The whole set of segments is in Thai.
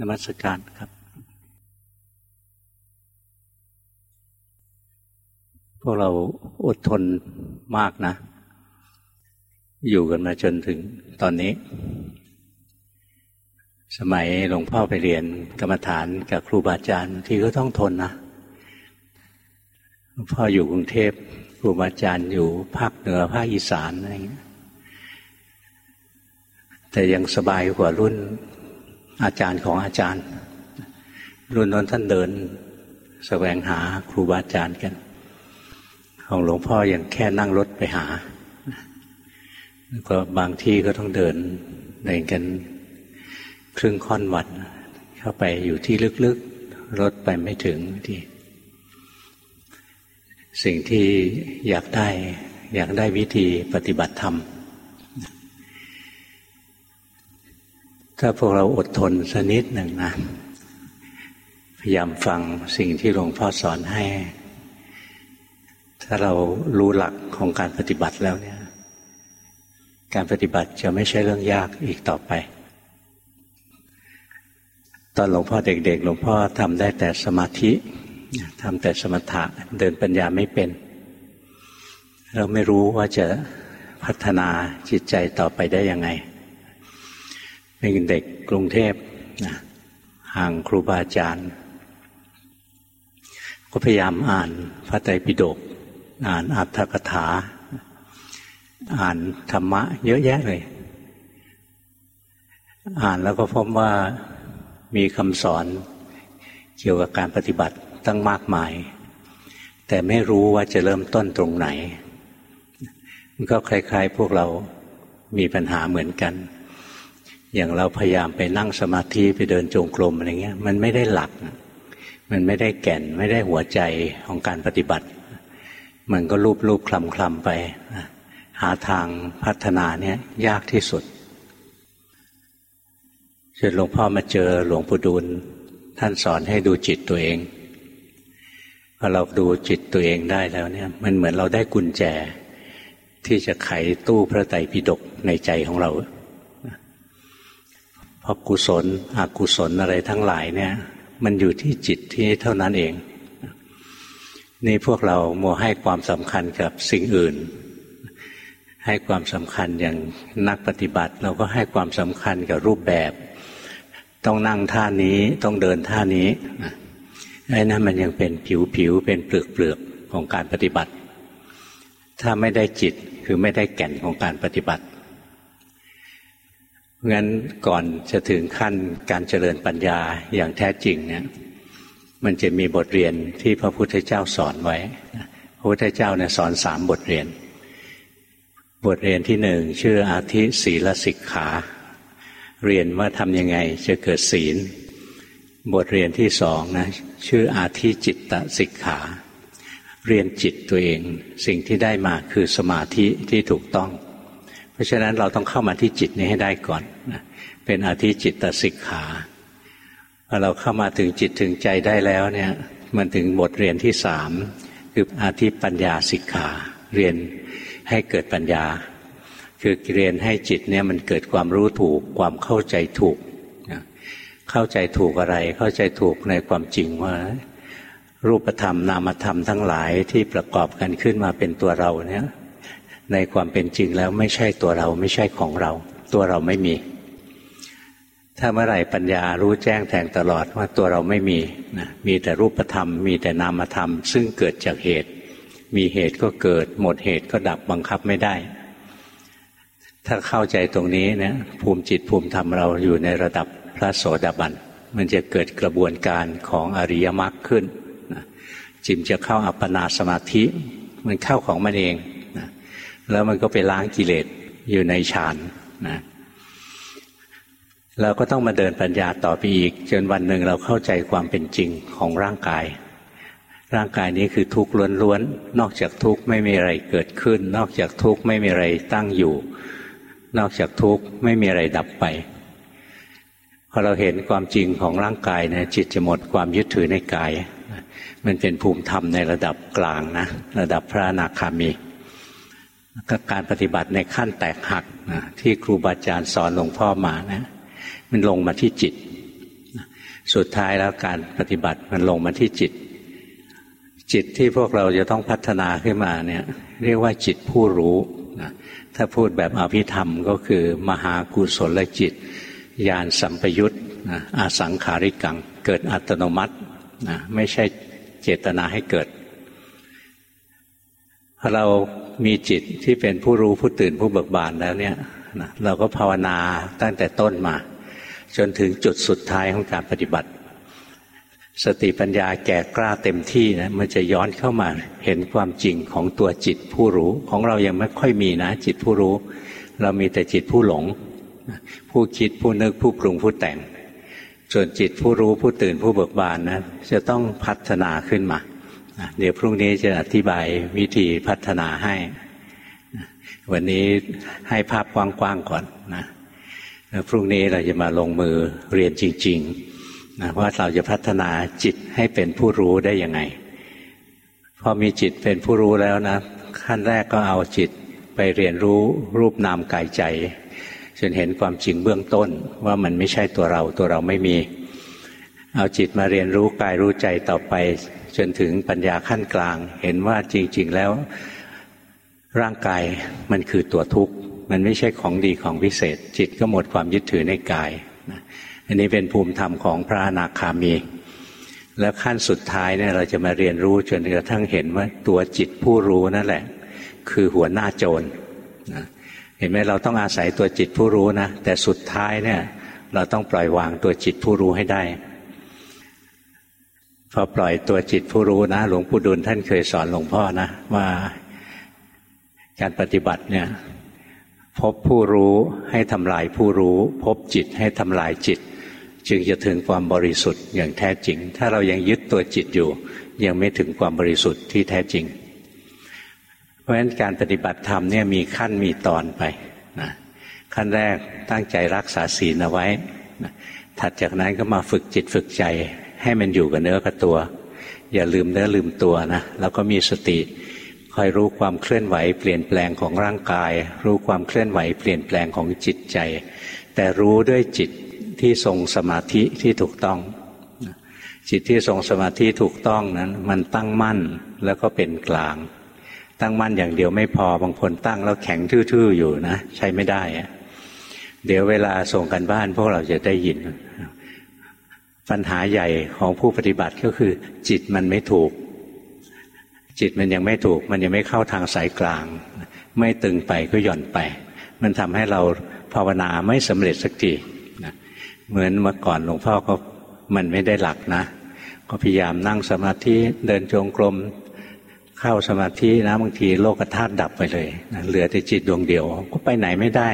นมัสการครับ พวกเราอดทนมากนะ อยู่กันมาจนถึงตอนนี้ สมัยหลวงพ่อไปเรียนกรรมฐานกับครูบาอาจารย์ที่ก็ต้องทนนะหลวงพ่ออยู่กรุงเทพครูบาอาจารย์อยู่ภาคเหนือภาคอีสานอะไรอย่างเงี้ยแต่ยังสบายกว่ารุ่น อาจารย์ของอาจารย์ รุ่นนั้นท่านเดินสแสวงหาครูบาอาจารย์กัน ของหลวงพ่ออยังแค่นั่งรถไปหาก็บางที่ก็ต้องเดินเดินกันครึ่งค่อนวันเข้าไปอยู่ที่ลึกๆ รถไปไม่ถึงที่ สิ่งที่อยากได้ อยากได้วิธีปฏิบัติธรรม ถ้าพวกเราอดทนสักนิดหนึ่งนะ พยายามฟังสิ่งที่หลวงพ่อสอนให้ ถ้าเรารู้หลักของการปฏิบัติแล้วเนี่ย การปฏิบัติจะไม่ใช่เรื่องยากอีกต่อไป ตอนหลวงพ่อเด็ก ๆ หลวงพ่อทำได้แต่สมาธิทำแต่สมถะเดินปัญญาไม่เป็น เราไม่รู้ว่าจะพัฒนาจิตใจต่อไปได้ยังไง เป็นเด็กกรุงเทพนะห่างครูบาอาจารย์ ก็พยายามอ่านพระไตรปิฎกอ่านอัตถกถา อ่านธรรมะ เยอะแยะเลย อ่านแล้วก็พบว่ามีคำสอนเกี่ยวกับการปฏิบัติตั้งมากมาย แต่ไม่รู้ว่าจะเริ่มต้นตรงไหน มันก็คล้ายๆพวกเรามีปัญหาเหมือนกัน อย่างเราพยายามไปนั่งสมาธิไปเดินจงกรมอะไรเงี้ย มันไม่ได้หลัก มันไม่ได้แก่นไม่ได้หัวใจของการปฏิบัติ มันก็รูปรูปคลำคลำไป หาทางพัฒนาเนี่ยยากที่สุดจนหลวงพ่อมาเจอหลวงปู่ดูลท่านสอนให้ดูจิตตัวเองพอเราดูจิตตัวเองได้แล้วเนี่ย มันเหมือนเราได้กุญแจ ที่จะไขตู้พระไตรปิฎกในใจของเรา พราะกุศลอกุศลอะไรทั้งหลายเนี่ย มันอยู่ที่จิตที่เท่านั้นเอง นี่พวกเราโมให้ความสำคัญกับสิ่งอื่น ให้ความสำคัญอย่างนักปฏิบัติ เราก็ให้ความสำคัญกับรูปแบบ ต้องนั่งท่านี้ต้องเดินท่านี้ไอ้นั่นมันยังเป็นผิวผิวเป็นเปลือกเปลือกของการปฏิบัติ ถ้าไม่ได้จิตคือไม่ได้แก่นของการปฏิบัติ งั้นก่อนจะถึงขั้นการเจริญปัญญาอย่างแท้จริงเนี่ยมันจะมีบทเรียนที่พระพุทธเจ้าสอนไว้ พระพุทธเจ้าเนี่ยสอนสามบทเรียน บทเรียนที่หนึ่งชื่ออาทิศีลสิกขา เรียนว่าทำยังไงจะเกิดศีล บทเรียนที่สองนะชื่ออาทิจิตตสิกขา เรียนจิตตัวเอง สิ่งที่ได้มาคือสมาธิที่ถูกต้อง เพราะฉะนั้นเราต้องเข้ามาที่จิตนี้ให้ได้ก่อนเป็นอาทิจิตตสิกขาพอเราเข้ามาถึงจิตถึงใจได้แล้วเนี่ย มันถึงบทเรียนที่สามคืออาทิปัญญาสิกขาเรียนให้เกิดปัญญา คือเรียนให้จิตเนี่ยมันเกิดความรู้ถูกความเข้าใจถูกเข้าใจถูกอะไร เข้าใจถูกในความจริงว่า รูปธรรมนามธรรมทั้งหลายที่ประกอบกันขึ้นมาเป็นตัวเราเนี่ย ในความเป็นจริงแล้วไม่ใช่ตัวเราไม่ใช่ของเรา ตัวเราไม่มี ถ้าเมื่อไหร่ปัญญารู้แจ้งแทงตลอดว่าตัวเราไม่มีนะมีแต่รูปธรรม มีแต่นามธรรม ซึ่งเกิดจากเหตุ มีเหตุก็เกิด หมดเหตุก็ดับบังคับไม่ได้ ถ้าเข้าใจตรงนี้เนี่ยภูมิจิตภูมิธรรมเราอยู่ในระดับพระโสดาบันมันจะเกิดกระบวนการของอริยมรรคขึ้นจิมจะเข้าอัปปนาสมาธิ มันเข้าของมันเอง แล้วมันก็ไปล้างกิเลสอยู่ในฌานนะเราก็ต้องมาเดินปัญญาต่อไปอีก จนวันหนึ่งเราเข้าใจความเป็นจริงของร่างกาย ร่างกายนี้คือทุกข์ล้วนๆนอกจากทุกข์ไม่มีอะไรเกิดขึ้น นอกจากทุกข์ไม่มีอะไรตั้งอยู่ นอกจากทุกข์ไม่มีอะไรดับไปพอเราเห็นความจริงของร่างกายเนี่ยจิตจะหมดความยึดถือในกาย มันเป็นภูมิธรรมในระดับกลางนะ ระดับพระอนาคามี ก็การปฏิบัติในขั้นแตกหักนะที่ครูบาอาจารย์สอนหลวงพ่อมานะมันลงมาที่จิต สุดท้ายแล้วการปฏิบัติมันลงมาที่จิต จิตที่พวกเราจะต้องพัฒนาขึ้นมาเนี่ย เรียกว่าจิตผู้รู้นะถ้าพูดแบบอภิธรรมก็คือ มหากุศลจิตญาณสัมปยุตนะอาสังขาริกัง เกิดอัตโนมัตินะไม่ใช่เจตนาให้เกิดพอเรา มีจิตที่เป็นผู้รู้ผู้ตื่นผู้เบิกบานแล้วเนี่ยนะเราก็ภาวนาตั้งแต่ต้นมา จนถึงจุดสุดท้ายของการปฏิบัติ สติปัญญาแก่กล้าเต็มที่นะมันจะย้อนเข้ามาเห็นความจริงของตัวจิตผู้รู้ ของเรายังไม่ค่อยมีนะ จิตผู้รู้ เรามีแต่จิตผู้หลง ผู้คิดผู้นึกผู้ปรุงผู้แต่ง ส่วนจิตผู้รู้ผู้ตื่นผู้เบิกบานนะจะต้องพัฒนาขึ้นมา เดี๋ยวพรุ่งนี้จะอธิบายวิธีพัฒนาให้ วันนี้ให้ภาพกว้างๆก่อนนะแล้วพรุ่งนี้เราจะมาลงมือเรียนจริงๆนะว่าเราจะพัฒนาจิตให้เป็นผู้รู้ได้ยังไง พอมีจิตเป็นผู้รู้แล้วนะ ขั้นแรกก็เอาจิตไปเรียนรู้รูปนามกายใจจนเห็นความจริงเบื้องต้นว่ามันไม่ใช่ตัวเราตัวเราไม่มี เอาจิตมาเรียนรู้กายรู้ใจต่อไป จนถึงปัญญาขั้นกลาง เห็นว่าจริง ๆ แล้ว ร่างกายมันคือตัวทุกข์ มันไม่ใช่ของดีของพิเศษ จิตก็หมดความยึดถือในกายอันนี้เป็นภูมิธรรมของพระอนาคามี แล้วขั้นสุดท้ายเนี่ยเราจะมาเรียนรู้จนกระทั่งเห็นว่าตัวจิตผู้รู้นั่นแหละ คือหัวหน้าโจรเห็นไหมเราต้องอาศัยตัวจิตผู้รู้นะแต่สุดท้ายเนี่ย เราต้องปล่อยวางตัวจิตผู้รู้ให้ได้ พอปล่อยตัวจิตผู้รู้นะ หลวงปู่ดุลท่านเคยสอนหลวงพ่อนะว่าการปฏิบัติเนี่ยพบผู้รู้ให้ทำลายผู้รู้ พบจิตให้ทำลายจิต จึงจะถึงความบริสุทธิ์อย่างแท้จริง ถ้าเรายังยึดตัวจิตอยู่ ยังไม่ถึงความบริสุทธิ์ที่แท้จริง เพราะฉะนั้นการปฏิบัติธรรมเนี่ยมีขั้นมีตอนไปนะขั้นแรกตั้งใจรักษาศีลเอาไว้นะถัดจากนั้นก็มาฝึกจิตฝึกใจ ให้มันอยู่กับเนื้อกับตัว อย่าลืมเนื้อลืมตัวนะแล้วก็มีสติคอยรู้ความเคลื่อนไหวเปลี่ยนแปลงของร่างกาย รู้ความเคลื่อนไหวเปลี่ยนแปลงของจิตใจ แต่รู้ด้วยจิตที่ทรงสมาธิที่ถูกต้อง จิตที่ทรงสมาธิถูกต้องนั้น มันตั้งมั่นแล้วก็เป็นกลาง ตั้งมั่นอย่างเดียวไม่พอบางคนตั้งแล้วแข็งทื่อๆอยู่นะ ใช้ไม่ได้ เดี๋ยวเวลาส่งกันบ้านพวกเราจะได้ยิน ปัญหาใหญ่ของผู้ปฏิบัติก็คือ จิตมันไม่ถูก จิตมันยังไม่ถูก มันยังไม่เข้าทางสายกลาง ไม่ตึงไปก็หย่อนไป มันทำให้เราภาวนาไม่สำเร็จสักทีเหมือนเมื่อก่อนหลวงพ่อก็มันไม่ได้หลักนะ ก็พยายามนั่งสมาธิเดินจงกรมเข้าสมาธินะบางทีโลกธาตุดับไปเลยนะเหลือแต่จิตดวงเดียว ก็ไปไหนไม่ได้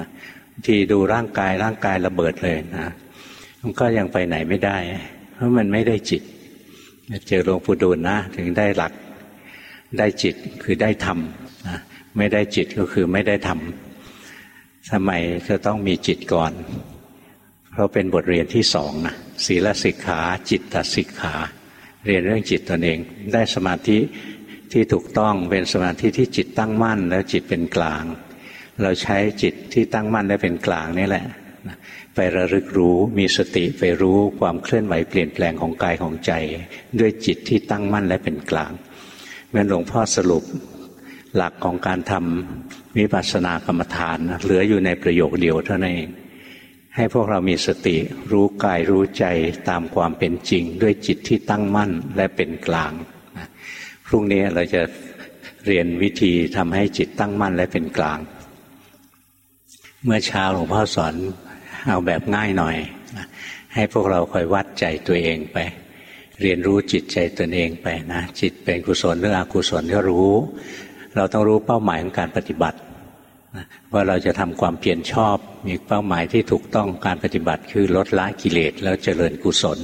นะบางทีดูร่างกายร่างกายระเบิดเลยนะ มันก็ยังไปไหนไม่ได้ เพราะมันไม่ได้จิตเจอหลวงปู่ดูลนะ ถึงได้หลักได้จิตคือได้ธรรมนะไม่ได้จิตก็คือไม่ได้ธรรมทำไมจะต้องมีจิตก่อน เพราะเป็นบทเรียนที่สองนะศีลสิกขาจิตตสิกขา เรียนเรื่องจิตตนเอง ได้สมาธิที่ถูกต้องเป็นสมาธิที่จิตตั้งมั่น แล้วจิตเป็นกลาง เราใช้จิตที่ตั้งมั่นและเป็นกลางนี่แหละ ประลึกรู้ มีสติไปรู้ความเคลื่อนไหวเปลี่ยนแปลงของกายของใจ ด้วยจิตที่ตั้งมั่นและเป็นกลางเมื่อหลวงพ่อสรุปหลักของการทำวิปัสสนากรรมฐาน เหลืออยู่ในประโยคเดียวเท่านั้นเอง ให้พวกเรามีสติรู้กายรู้ใจตามความเป็นจริง ด้วยจิตที่ตั้งมั่นและเป็นกลาง พรุ่งนี้เราจะเรียนวิธีทำให้จิตตั้งมั่นและเป็นกลาง เมื่อเช้าหลวงพ่อสอน เอาแบบง่ายหน่อย ให้พวกเราคอยวัดใจตัวเองไป เรียนรู้จิตใจตนเองไปนะจิตเป็นกุศลหรืออกุศลก็รู้ เราต้องรู้เป้าหมายของการปฏิบัติว่าเราจะทำความเพียรชอบ มีเป้าหมายที่ถูกต้องการปฏิบัติคือลดละกิเลสแล้วเจริญกุศล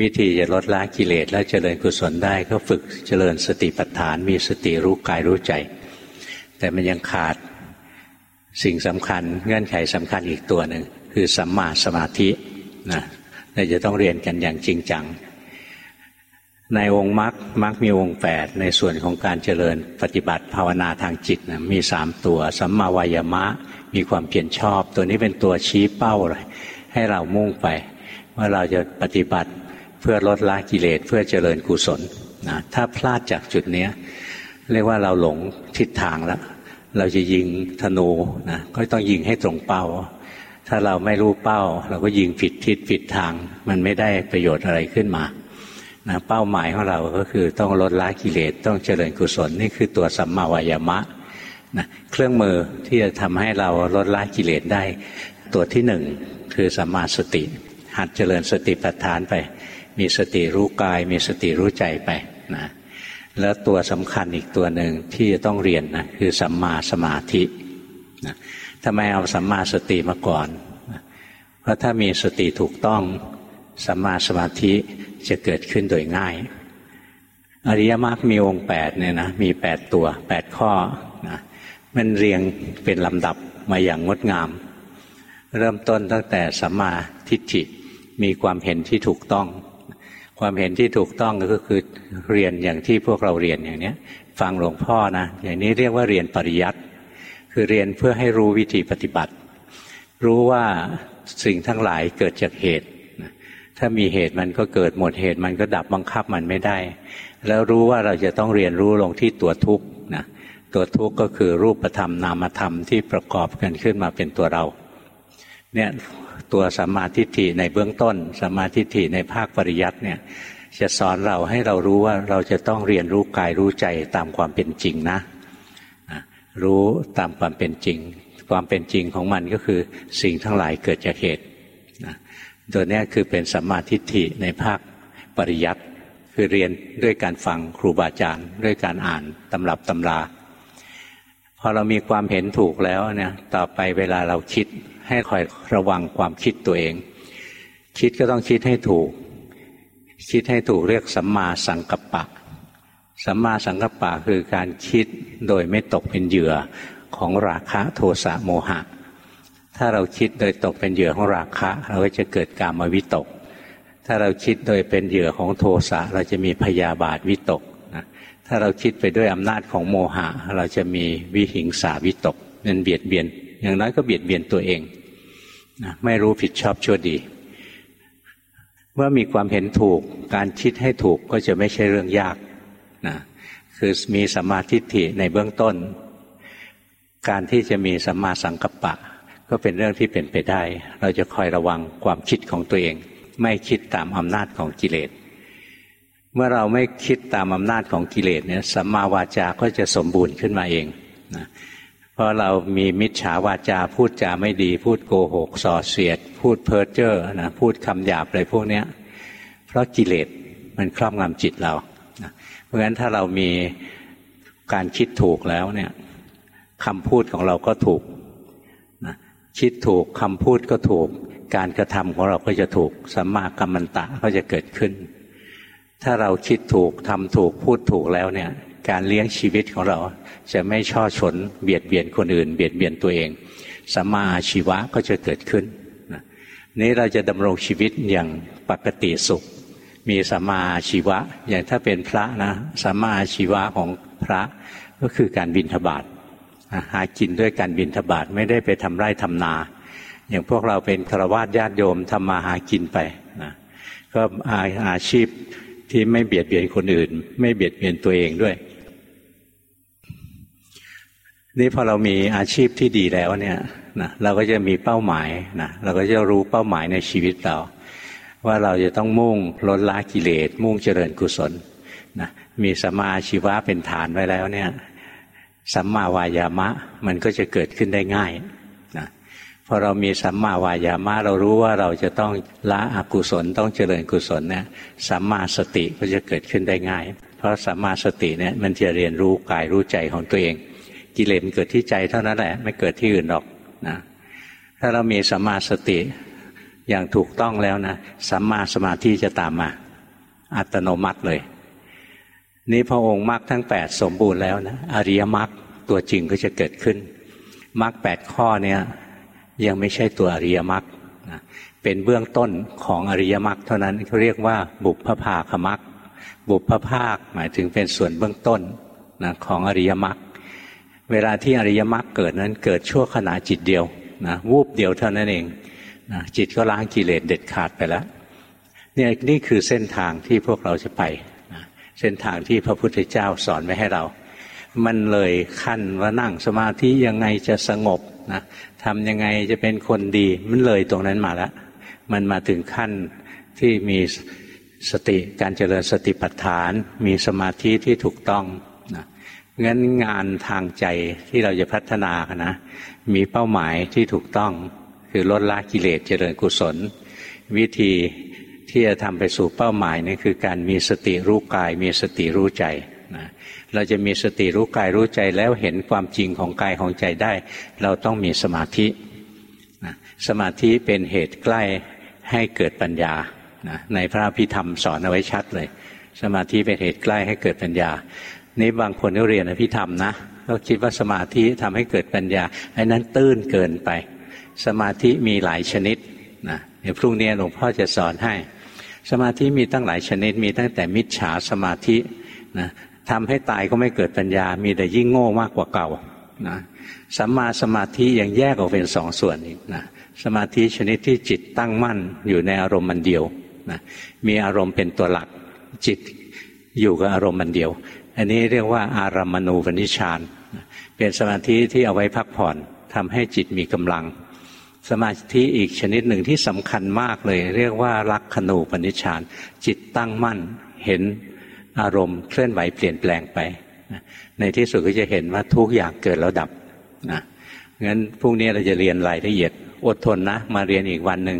วิธีจะลดละกิเลสและเจริญกุศลได้ก็ฝึกเจริญสติปัฏฐาน มีสติรู้กายรู้ใจ แต่มันยังขาด สิ่งสำคัญเงื่อนไขสำคัญอีกตัวหนึ่งคือสัมมาสมาธินะเราจะต้องเรียนกันอย่างจริงจัง ในองค์มรรคมรรคมีองค์แปดในส่วนของการเจริญปฏิบัติภาวนาทางจิตนะมีสามตัว สัมมาวายมะ มีความเพียรชอบ ตัวนี้เป็นตัวชี้เป้าเลยให้เรามุ่งไป ว่าเราจะปฏิบัติเพื่อลดละกิเลสเพื่อเจริญกุศลนะถ้าพลาดจากจุดนี้เรียกว่าเราหลงทิศทางแล้ว เราจะยิงธนูนะก็ต้องยิงให้ตรงเป้า ถ้าเราไม่รู้เป้า เราก็ยิงผิดทิศผิดทาง มันไม่ได้ประโยชน์อะไรขึ้นมานะเป้าหมายของเราก็คือต้องลดละกิเลสต้องเจริญกุศลนี่คือตัวสัมมาวายามะนะเครื่องมือที่จะทำให้เราลดละกิเลสได้ ตัวที่หนึ่งคือสัมมาสติ หัดเจริญสติปัฏฐานไป มีสติรู้กาย มีสติรู้ใจไปนะ แล้วตัวสำคัญอีกตัวหนึ่งที่จะต้องเรียนนะคือสัมมาสมาธินะทำไมเอาสัมมาสติมาก่อน เพราะถ้ามีสติถูกต้องสัมมาสมาธิจะเกิดขึ้นโดยง่าย อริยมรรคมีองค์แปดเนี่ยนะมีแปดตัวแปดข้อนะมันเรียงเป็นลำดับมาอย่างงดงาม เริ่มต้นตั้งแต่สัมมาทิฏฐิมีความเห็นที่ถูกต้อง ความเห็นที่ถูกต้องก็คือเรียนอย่างที่พวกเราเรียนอย่างนี้ฟังหลวงพ่อนะอย่างนี้เรียกว่าเรียนปริยัติคือเรียนเพื่อให้รู้วิธีปฏิบัติ รู้ว่าสิ่งทั้งหลายเกิดจากเหตุ ถ้ามีเหตุมันก็เกิดหมดเหตุมันก็ดับบังคับมันไม่ได้ แล้วรู้ว่าเราจะต้องเรียนรู้ลงที่ตัวทุกข์นะตัวทุกข์ก็คือรูปธรรมนามธรรมที่ประกอบกันขึ้นมาเป็นตัวเราเนี่ย ตัวสัมมาทิฏฐิในเบื้องต้นสัมมาทิฏฐิในภาคปริยัติเนี่ยจะสอนเราให้เรารู้ว่าเราจะต้องเรียนรู้กายรู้ใจตามความเป็นจริงนะ รู้ตามความเป็นจริง ความเป็นจริงของมันก็คือสิ่งทั้งหลายเกิดจากเหตุตัวนี้คือเป็นสัมมาทิฏฐิในภาคปริยัติ คือเรียนด้วยการฟังครูบาอาจารย์ ด้วยการอ่านตำรับตำราพอเรามีความเห็นถูกแล้วเนี่ยต่อไปเวลาเราคิด ให้คอยระวังความคิดตัวเอง คิดก็ต้องคิดให้ถูก คิดให้ถูกเรียกสัมมาสังกัปปะสัมมาสังกัปปะคือการคิดโดยไม่ตกเป็นเหยื่อของราคะโทสะโมหะ ถ้าเราคิดโดยตกเป็นเหยื่อของราคะ เราก็จะเกิดกามวิตก ถ้าเราคิดโดยเป็นเหยื่อของโทสะเราจะมีพยาบาทวิตกนะถ้าเราคิดไปด้วยอำนาจของโมหะ เราจะมีวิหิงสาวิตกนั่นเบียดเบียน อย่างน้อยก็เบียดเบียนตัวเองนะไม่รู้ผิดชอบชั่วดี เมื่อมีความเห็นถูกการคิดให้ถูกก็จะไม่ใช่เรื่องยากนะคือมีสัมมาธิฏฐิในเบื้องต้น การที่จะมีสัมมาสังกัปปะ ก็เป็นเรื่องที่เป็นไปได้ เราจะคอยระวังความคิดของตัวเอง ไม่คิดตามอำนาจของกิเลสเมื่อเราไม่คิดตามอำนาจของกิเลสเนี่ยสัมมาวาจาก็จะสมบูรณ์ขึ้นมาเองนะ เพราะเรามีมิจฉาวาจาพูดจาไม่ดี พูดโกหกส่อเสียด พูดเพ้อเจ้อนะพูดคำหยาบอะไรพวกนี้เพราะกิเลสมันครอบงำจิตเรานะเพราะฉะนั้นถ้าเรามีการคิดถูกแล้วเนี่ยคำพูดของเราก็ถูกคิดถูกคำพูดก็ถูก การกระทำของเราก็จะถูกสัมมากัมมันตะก็จะเกิดขึ้น ถ้าเราคิดถูกทำถูกพูดถูกแล้วเนี่ย การเลี้ยงชีวิตของเราจะไม่ช่อชนเบียดเบียนคนอื่น เบียดเบียนตัวเองสัมมาอาชีวะก็จะเกิดขึ้นนี้เราจะดำรงชีวิตอย่างปกติสุข มีสัมมาอาชีวะ อย่างถ้าเป็นพระนะสัมมาอาชีวะของพระก็คือการบินทบาทหากินด้วยการบินทบาทไม่ได้ไปทำไร่ทำนา อย่างพวกเราเป็นฆราวาสญาติโยมทำมาหากินไปนะก็อาอาชีพที่ไม่เบียดเบียนคนอื่น ไม่เบียดเบียนตัวเองด้วย นี่พอเรามีอาชีพที่ดีแล้วเนี่ยนะเราก็จะมีเป้าหมายนะเราก็จะรู้เป้าหมายในชีวิตเรา ว่าเราจะต้องมุ่งลดละกิเลส มุ่งเจริญกุศลนะมีสัมาชีวะเป็นฐานไว้แล้วเนี่ยสัมมาวายามะมันก็จะเกิดขึ้นได้ง่ายนะพอเรามีสัมมาวายามะเรารู้ว่าเราจะต้องละอกุศลต้องเจริญกุศลเนี่ยสัมมาสติก็จะเกิดขึ้นได้ง่าย เพราะสัมมาสติเนี่ยมันจะเรียนรู้กายรู้ใจของตัวเอง กิเลสเกิดที่ใจเท่านั้นแหละ ไม่เกิดที่อื่นหรอกนะถ้าเรามีสัมมาสติอย่างถูกต้องแล้วนะสัมมาสมาธิจะตามมา อัตโนมัติเลย นี่พระองค์มรรคทั้งแปดสมบูรณ์แล้วนะอริยมรรคตัวจริงก็จะเกิดขึ้นมรรคแปดข้อเนี่ยยังไม่ใช่ตัวอริยมรรคเป็นเบื้องต้นของอริยมรรคเท่านั้นเขาเรียกว่า บุพภาคมรรคบุพภาคหมายถึงเป็นส่วนเบื้องต้นนะของอริยมรรค เวลาที่อริยมรรคเกิดนั้นเกิดชั่วขณะจิตเดียวนะวูบเดียวเท่านั้นเองนะจิตก็ล้างกิเลสเด็ดขาดไปแล้วเนี่ยนี่คือเส้นทางที่พวกเราจะไปนะเส้นทางที่พระพุทธเจ้าสอนไว้ให้เรา มันเลยขั้นว่านั่งสมาธิยังไงจะสงบนะทำยังไงจะเป็นคนดี มันเลยตรงนั้นมาแล้วมันมาถึงขั้นที่มีสติการเจริญสติปัฏฐาน มีสมาธิที่ถูกต้อง งั้นงานทางใจที่เราจะพัฒนากันนะ มีเป้าหมายที่ถูกต้อง คือลดละกิเลสเจริญกุศล วิธีที่จะทำไปสู่เป้าหมายนี่คือการมีสติรู้กาย มีสติรู้ใจนะเราจะมีสติรู้กายรู้ใจแล้วเห็นความจริงของกายของใจได้ เราต้องมีสมาธินะสมาธิเป็นเหตุใกล้ให้เกิดปัญญานะในพระพิธรรมสอนเอาไว้ชัดเลย สมาธิเป็นเหตุใกล้ให้เกิดปัญญา นี่บางคนก็เรียนอภิธรรมนะก็คิดว่าสมาธิทำให้เกิดปัญญาไอ้นั้นตื้นเกินไป สมาธิมีหลายชนิดนะเดี๋ยวพรุ่งนี้หลวงพ่อจะสอนให้ สมาธิมีตั้งหลายชนิด มีตั้งแต่มิจฉาสมาธินะทำให้ตายก็ไม่เกิดปัญญา มีแต่ยิ่งโง่มากกว่าเก่านะสัมมาสมาธิยังแยกออกเป็นสองส่วนอีกนะสมาธิชนิดที่จิตตั้งมั่นอยู่ในอารมณ์มันเดียวนะมีอารมณ์เป็นตัวหลักจิตอยู่กับอารมณ์มันเดียว อันนี้เรียกว่าอารามณูปนิชานเป็นสมาธิที่เอาไว้พักผ่อนทำให้จิตมีกำลัง สมาธิอีกชนิดหนึ่งที่สำคัญมากเลย เรียกว่ารักขณูปนิชานจิตตั้งมั่นเห็นอารมณ์เคลื่อนไหวเปลี่ยนแปลงไป ในที่สุดก็จะเห็นว่าทุกอย่างเกิดแล้วดับนะงั้นพรุ่งนี้เราจะเรียนรายละเอียด อดทนนะ มาเรียนอีกวันหนึ่ง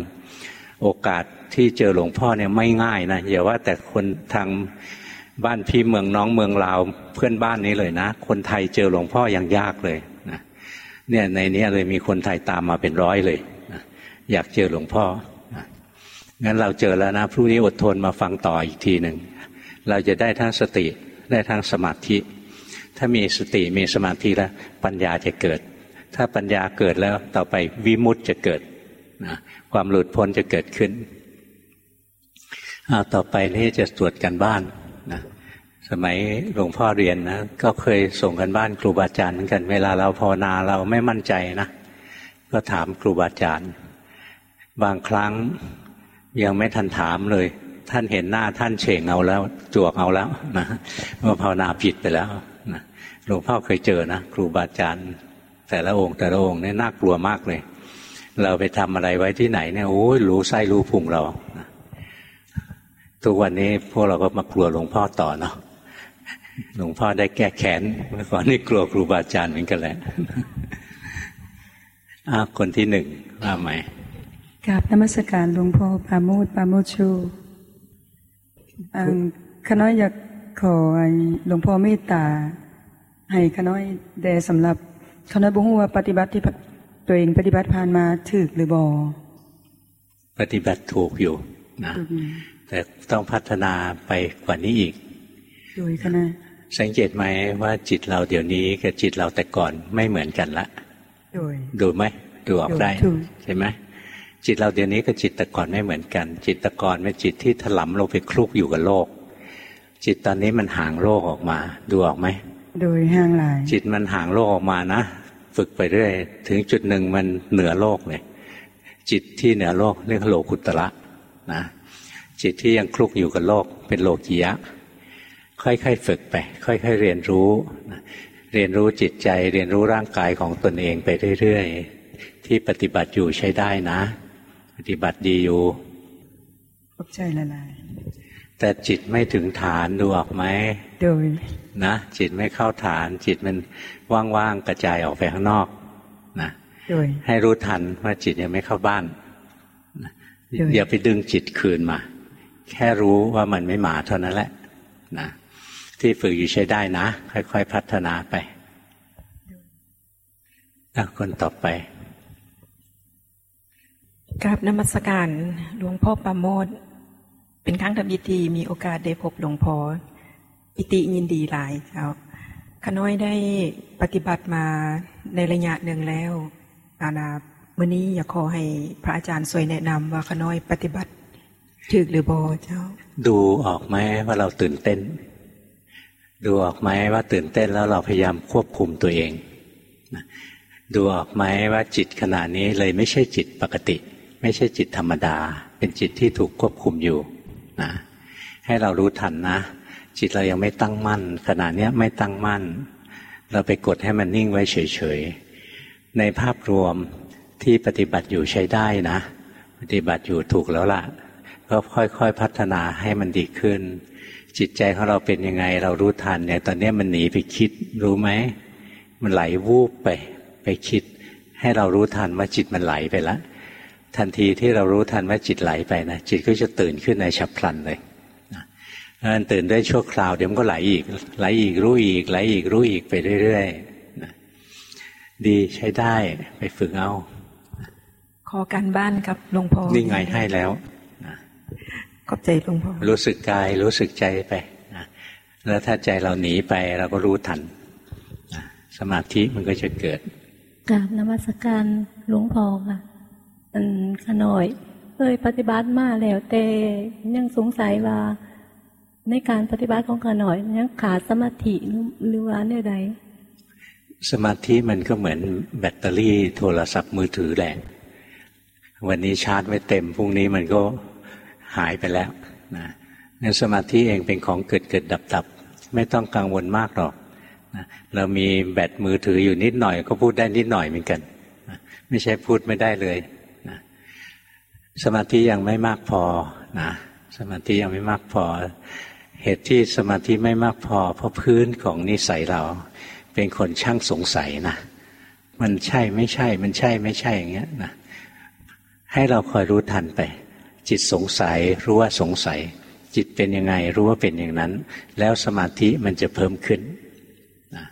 โอกาสที่เจอหลวงพ่อเนี่ยไม่ง่ายนะอย่าว่าแต่คนทาง บ้านพี่เมืองน้องเมืองลาวเพื่อนบ้านนี้เลยนะ คนไทยเจอหลวงพ่อยังยากเลยนะเนี่ยในนี้เลยมีคนไทยตามมาเป็นร้อยเลยนะอยากเจอหลวงพ่อนะงั้นเราเจอแล้วนะพรุ่งนี้อดทนมาฟังต่ออีกทีหนึ่งเราจะได้ทั้งสติได้ทั้งสมาธิ ถ้ามีสติมีสมาธิแล้ว ปัญญาจะเกิด ถ้าปัญญาเกิดแล้วต่อไปวิมุตจะเกิดนะความหลุดพ้นจะเกิดขึ้นเอาต่อไปนี่จะตรวจกันบ้าน นะสมัยหลวงพ่อเรียนนะก็เคยส่งกันบ้านครูบาอาจารย์เหมือนกันเวลาเราภาวนาเราไม่มั่นใจนะก็ถามครูบาอาจารย์ บางครั้งยังไม่ทันถามเลย ท่านเห็นหน้าท่านเฉ่งเอาแล้ว จวกเอาแล้วนะว่าภาวนาผิดไปแล้วนะหลวงพ่อเคยเจอนะครูบาอาจารย์ แต่ละองค์ แต่ละองค์เนี่ยน่ากลัวมากเลย เราไปทำอะไรไว้ที่ไหนเนี่ยโอ้ยรู้ไส้รู้พุงเรานะ ทุกวันนี้พวกเราก็มากลัวหลวงพ่อต่อเนาะหลวงพ่อได้แก้แค้นเมื่อก่อนนี่กลัวครูบาอาจารย์เหมือนกันแหละอ้าคนที่หนึ่งว่าไหมกราบนมัสการหลวงพ่อปาโมดปาโมชูขน้อยอยากขอหลวงพ่อเมตตา ให้ขน้อยแดสำหรับขน้อยบุหัวปฏิบัติที่ตัวเองปฏิบัติผ่านมาถึกหรือบอปฏิบัติถูกอยู่นะ แต่ต้องพัฒนาไปกว่านี้อีกโดยคณะสังเกตไหมว่าจิตเราเดี๋ยวนี้กับจิตเราแต่ก่อนไม่เหมือนกันละโดยดูไหมดูออกได้ใช่ไหมจิตเราเดี๋ยวนี้กับจิตแต่ก่อนไม่เหมือนกัน จิตแต่ก่อนเป็นจิตที่ถลำลงไปคลุกอยู่กับโลก จิตตอนนี้มันห่างโลกออกมา ดูออกไหมโดยห่างหลายจิตมันห่างโลกออกมานะฝึกไปเรื่อยถึงจุดหนึ่งมันเหนือโลกเลยจิตที่เหนือโลกเรียกโลกุตระนะ จิตที่ยังคลุกอยู่กับโลกเป็นโลกียะ ค่อยๆฝึกไป ค่อย ๆ เรียนรู้ เรียนรู้จิตใจ เรียนรู้ร่างกายของตนเองไปเรื่อยๆ ที่ปฏิบัติอยู่ใช้ได้นะ ปฏิบัติดีอยู่ขอบใจละลายแต่จิตไม่ถึงฐานดูออกไหมโดยนะจิตไม่เข้าฐาน จิตมันว่างๆกระจายออกไปข้างนอกนะโดยให้รู้ทันว่าจิตยังไม่เข้าบ้านอย่าไปดึงจิตคืนมา แค่รู้ว่ามันไม่หมาเท่านั้นแหละนะที่ฝึกอยู่ใช้ได้นะ ค่อยๆพัฒนาไปคนต่อไปกราบนมัสการหลวงพ่อประโมทเป็นครั้งทำพิธีมีโอกาสได้พบหลวงพ่อปิติยินดีหลายเจ้าขน้อยได้ปฏิบัติมาในระยะหนึ่งแล้วอาณาเมื่อนี้อยากขอให้พระอาจารย์สวยแนะนำว่าขน้อยปฏิบัติ ถึกหรือบอเจ้า ดูออกไหมว่าเราตื่นเต้น ดูออกไหมว่าตื่นเต้นแล้วเราพยายามควบคุมตัวเองดูออกไหมว่าจิตขณะนี้เลยไม่ใช่จิตปกติ ไม่ใช่จิตธรรมดา เป็นจิตที่ถูกควบคุมอยู่นะให้เรารู้ทันนะ จิตเรายังไม่ตั้งมั่น ขณะนี้ไม่ตั้งมั่น เราไปกดให้มันนิ่งไว้เฉยๆในภาพรวมที่ปฏิบัติอยู่ใช้ได้นะ ปฏิบัติอยู่ถูกแล้วล่ะ ก็ค่อยๆพัฒนาให้มันดีขึ้น จิตใจของเราเป็นยังไง เรารู้ทันเนี่ยตอนนี้มันหนีไปคิดรู้ไหมมันไหลวูบไปไปคิด ให้เรารู้ทันว่าจิตมันไหลไปแล้วทันทีที่เรารู้ทันว่าจิตไหลไปนะจิตก็จะตื่นขึ้นในฉับพลันเลยมันตื่นได้ชั่วคราวเดี๋ยวมันก็ไหลอีก ไหลอีกรู้อีก ไหลอีกรู้อีกไปเรื่อยๆดีใช้ได้ไปฝึกเอา ขอการบ้านครับหลวงพ่อนี่ไงให้แล้ว ขอบใจหลวงพ่อรู้สึกกายรู้สึกใจไปแล้วถ้าใจเราหนีไปเราก็รู้ทันสมาธิมันก็จะเกิดกราบนมัสการหลวงพ่อค่ะอันขน่อยเคยปฏิบัติมาแล้วแต่ยังสงสัยว่า ในการปฏิบัติของขน่อยยังขาดสมาธิหรือว่าเนี่ยใดสมาธิมันก็เหมือนแบตเตอรี่โทรศัพท์มือถือแหละวันนี้ชาร์จไว้เต็มพรุ่งนี้มันก็ หายไปแล้วนะงั้นสมาธิเองเป็นของเกิดเกิดดับดับไม่ต้องกังวลมากหรอกนะเรามีแบตมือถืออยู่นิดหน่อย ก็พูดได้นิดหน่อยเหมือนกันนะไม่ใช่พูดไม่ได้เลยนะสมาธิยังไม่มากพอนะสมาธิยังไม่มากพอ เหตุที่สมาธิไม่มากพอ เพราะพื้นของนิสัยเรา เป็นคนช่างสงสัยนะมันใช่ไม่ใช่ มันใช่ไม่ใช่อย่างเงี้ยนะให้เราคอยรู้ทันไป จิตสงสัยรู้ว่าสงสัย จิตเป็นยังไงรู้ว่าเป็นอย่างนั้น แล้วสมาธิมันจะเพิ่มขึ้นนะ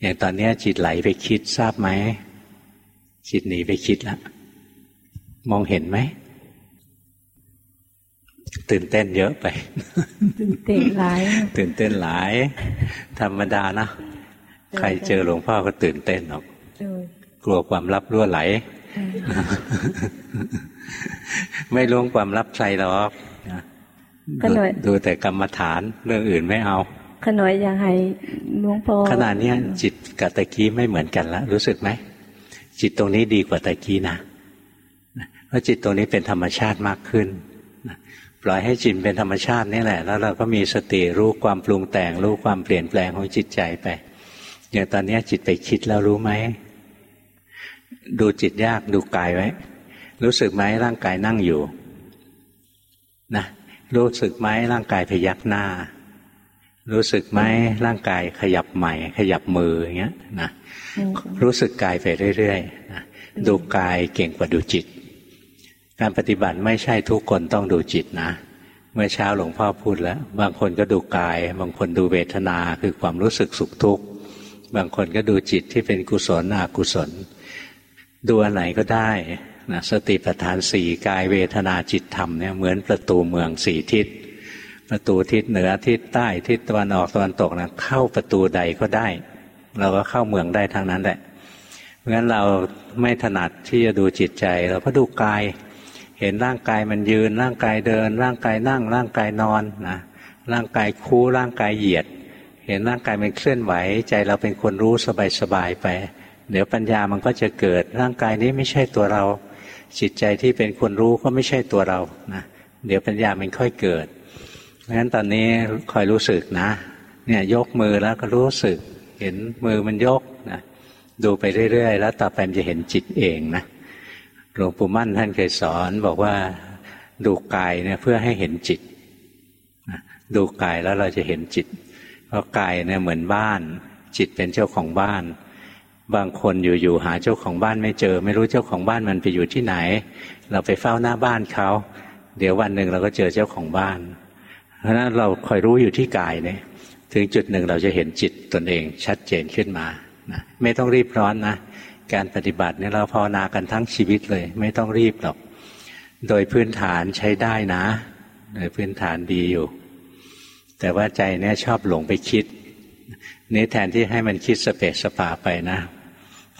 อย่างตอนนี้จิตไหลไปคิดทราบไหมจิตหนีไปคิดแล้วมองเห็นไหมตื่นเต้นเยอะไป ตื่นเต้นหลาย ตื่นเต้นหลาย ธรรมดานะ ใครเจอหลวงพ่อก็ตื่นเต้นหรอกกลัวความลับรั่วไหล ไม่รู้ความลับใครหรอกดูแต่กรรมฐานเรื่องอื่นไม่เอาขน่อยอยากให้หลวงพ่อขนาดนี้จิตกับตะกี้ไม่เหมือนกันแล้วรู้สึกไหมจิตตรงนี้ดีกว่าตะกี้นะเพราะจิตตรงนี้เป็นธรรมชาติมากขึ้นปล่อยให้จิตเป็นธรรมชาตินี่แหละ แล้วเราก็มีสติรู้ความปรุงแต่ง รู้ความเปลี่ยนแปลงของจิตใจไป อย่างตอนนี้จิตไปคิดแล้วรู้ไหมดูจิตยากดูกายไว้ รู้สึกไหมร่างกายนั่งอยู่นะรู้สึกไหมร่างกายพยักหน้า รู้สึกไหมร่างกายขยับใหม่ ขยับมืออย่างเงี้ยนะรู้สึกกายไปเรื่อยๆนะดูกายเก่งกว่าดูจิต การปฏิบัติไม่ใช่ทุกคนต้องดูจิตนะ เมื่อเช้าหลวงพ่อพูดแล้ว บางคนก็ดูกาย บางคนดูเวทนาคือความรู้สึกสุขทุกข์บางคนก็ดูจิตที่เป็นกุศลอกุศล ดูอันไหนก็ได้ นะสติปัฏฐานสี่กายเวทนาจิตธรรมเนี่ยเหมือนประตูเมืองสี่ทิศ ประตูทิศเหนือทิศใต้ทิศตะวันออกตะวันตกนะเข้าประตูใดก็ได้ เราก็เข้าเมืองได้ทางนั้นแหละเพราะฉะนั้นเราไม่ถนัดที่จะดูจิตใจ เราก็ดูกาย เห็นร่างกายมันยืน ร่างกายเดิน ร่างกายนั่ง ร่างกายนอนนะร่างกายคู่ร่างกายเหยียด เห็นร่างกายมันเคลื่อนไหว ใจเราเป็นคนรู้สบายๆไป เดี๋ยวปัญญามันก็จะเกิดร่างกายนี้ไม่ใช่ตัวเรา จิตใจที่เป็นคนรู้ก็ไม่ใช่ตัวเรานะเดี๋ยวปัญญามันค่อยเกิดเพราะฉะนั้นตอนนี้คอยรู้สึกนะ เนี่ยยกมือแล้วก็รู้สึก เห็นมือมันยกนะดูไปเรื่อยๆ แล้วต่อไปมันจะเห็นจิตเองนะหลวงปู่มั่นท่านเคยสอนบอกว่าดูกายเนี่ยเพื่อให้เห็นจิตดูกายแล้วเราจะเห็นจิต เพราะกายเนี่ยเหมือนบ้าน จิตเป็นเจ้าของบ้าน บางคนอยู่ๆหาเจ้าของบ้านไม่เจอ ไม่รู้เจ้าของบ้านมันไปอยู่ที่ไหน เราไปเฝ้าหน้าบ้านเขาเดี๋ยววันหนึ่งเราก็เจอเจ้าของบ้าน เพราะนั้นเราคอยรู้อยู่ที่กายเนี่ยถึงจุดหนึ่งเราจะเห็นจิตตนเองชัดเจนขึ้นมานะไม่ต้องรีบร้อนนะการปฏิบัติเนี่ยเราภาวนากันทั้งชีวิตเลย ไม่ต้องรีบหรอก โดยพื้นฐานใช้ได้นะโดยพื้นฐานดีอยู่ แต่ว่าใจเนี่ยชอบหลงไปคิด นี้แทนที่ให้มันคิดสเปสสปาไปนะ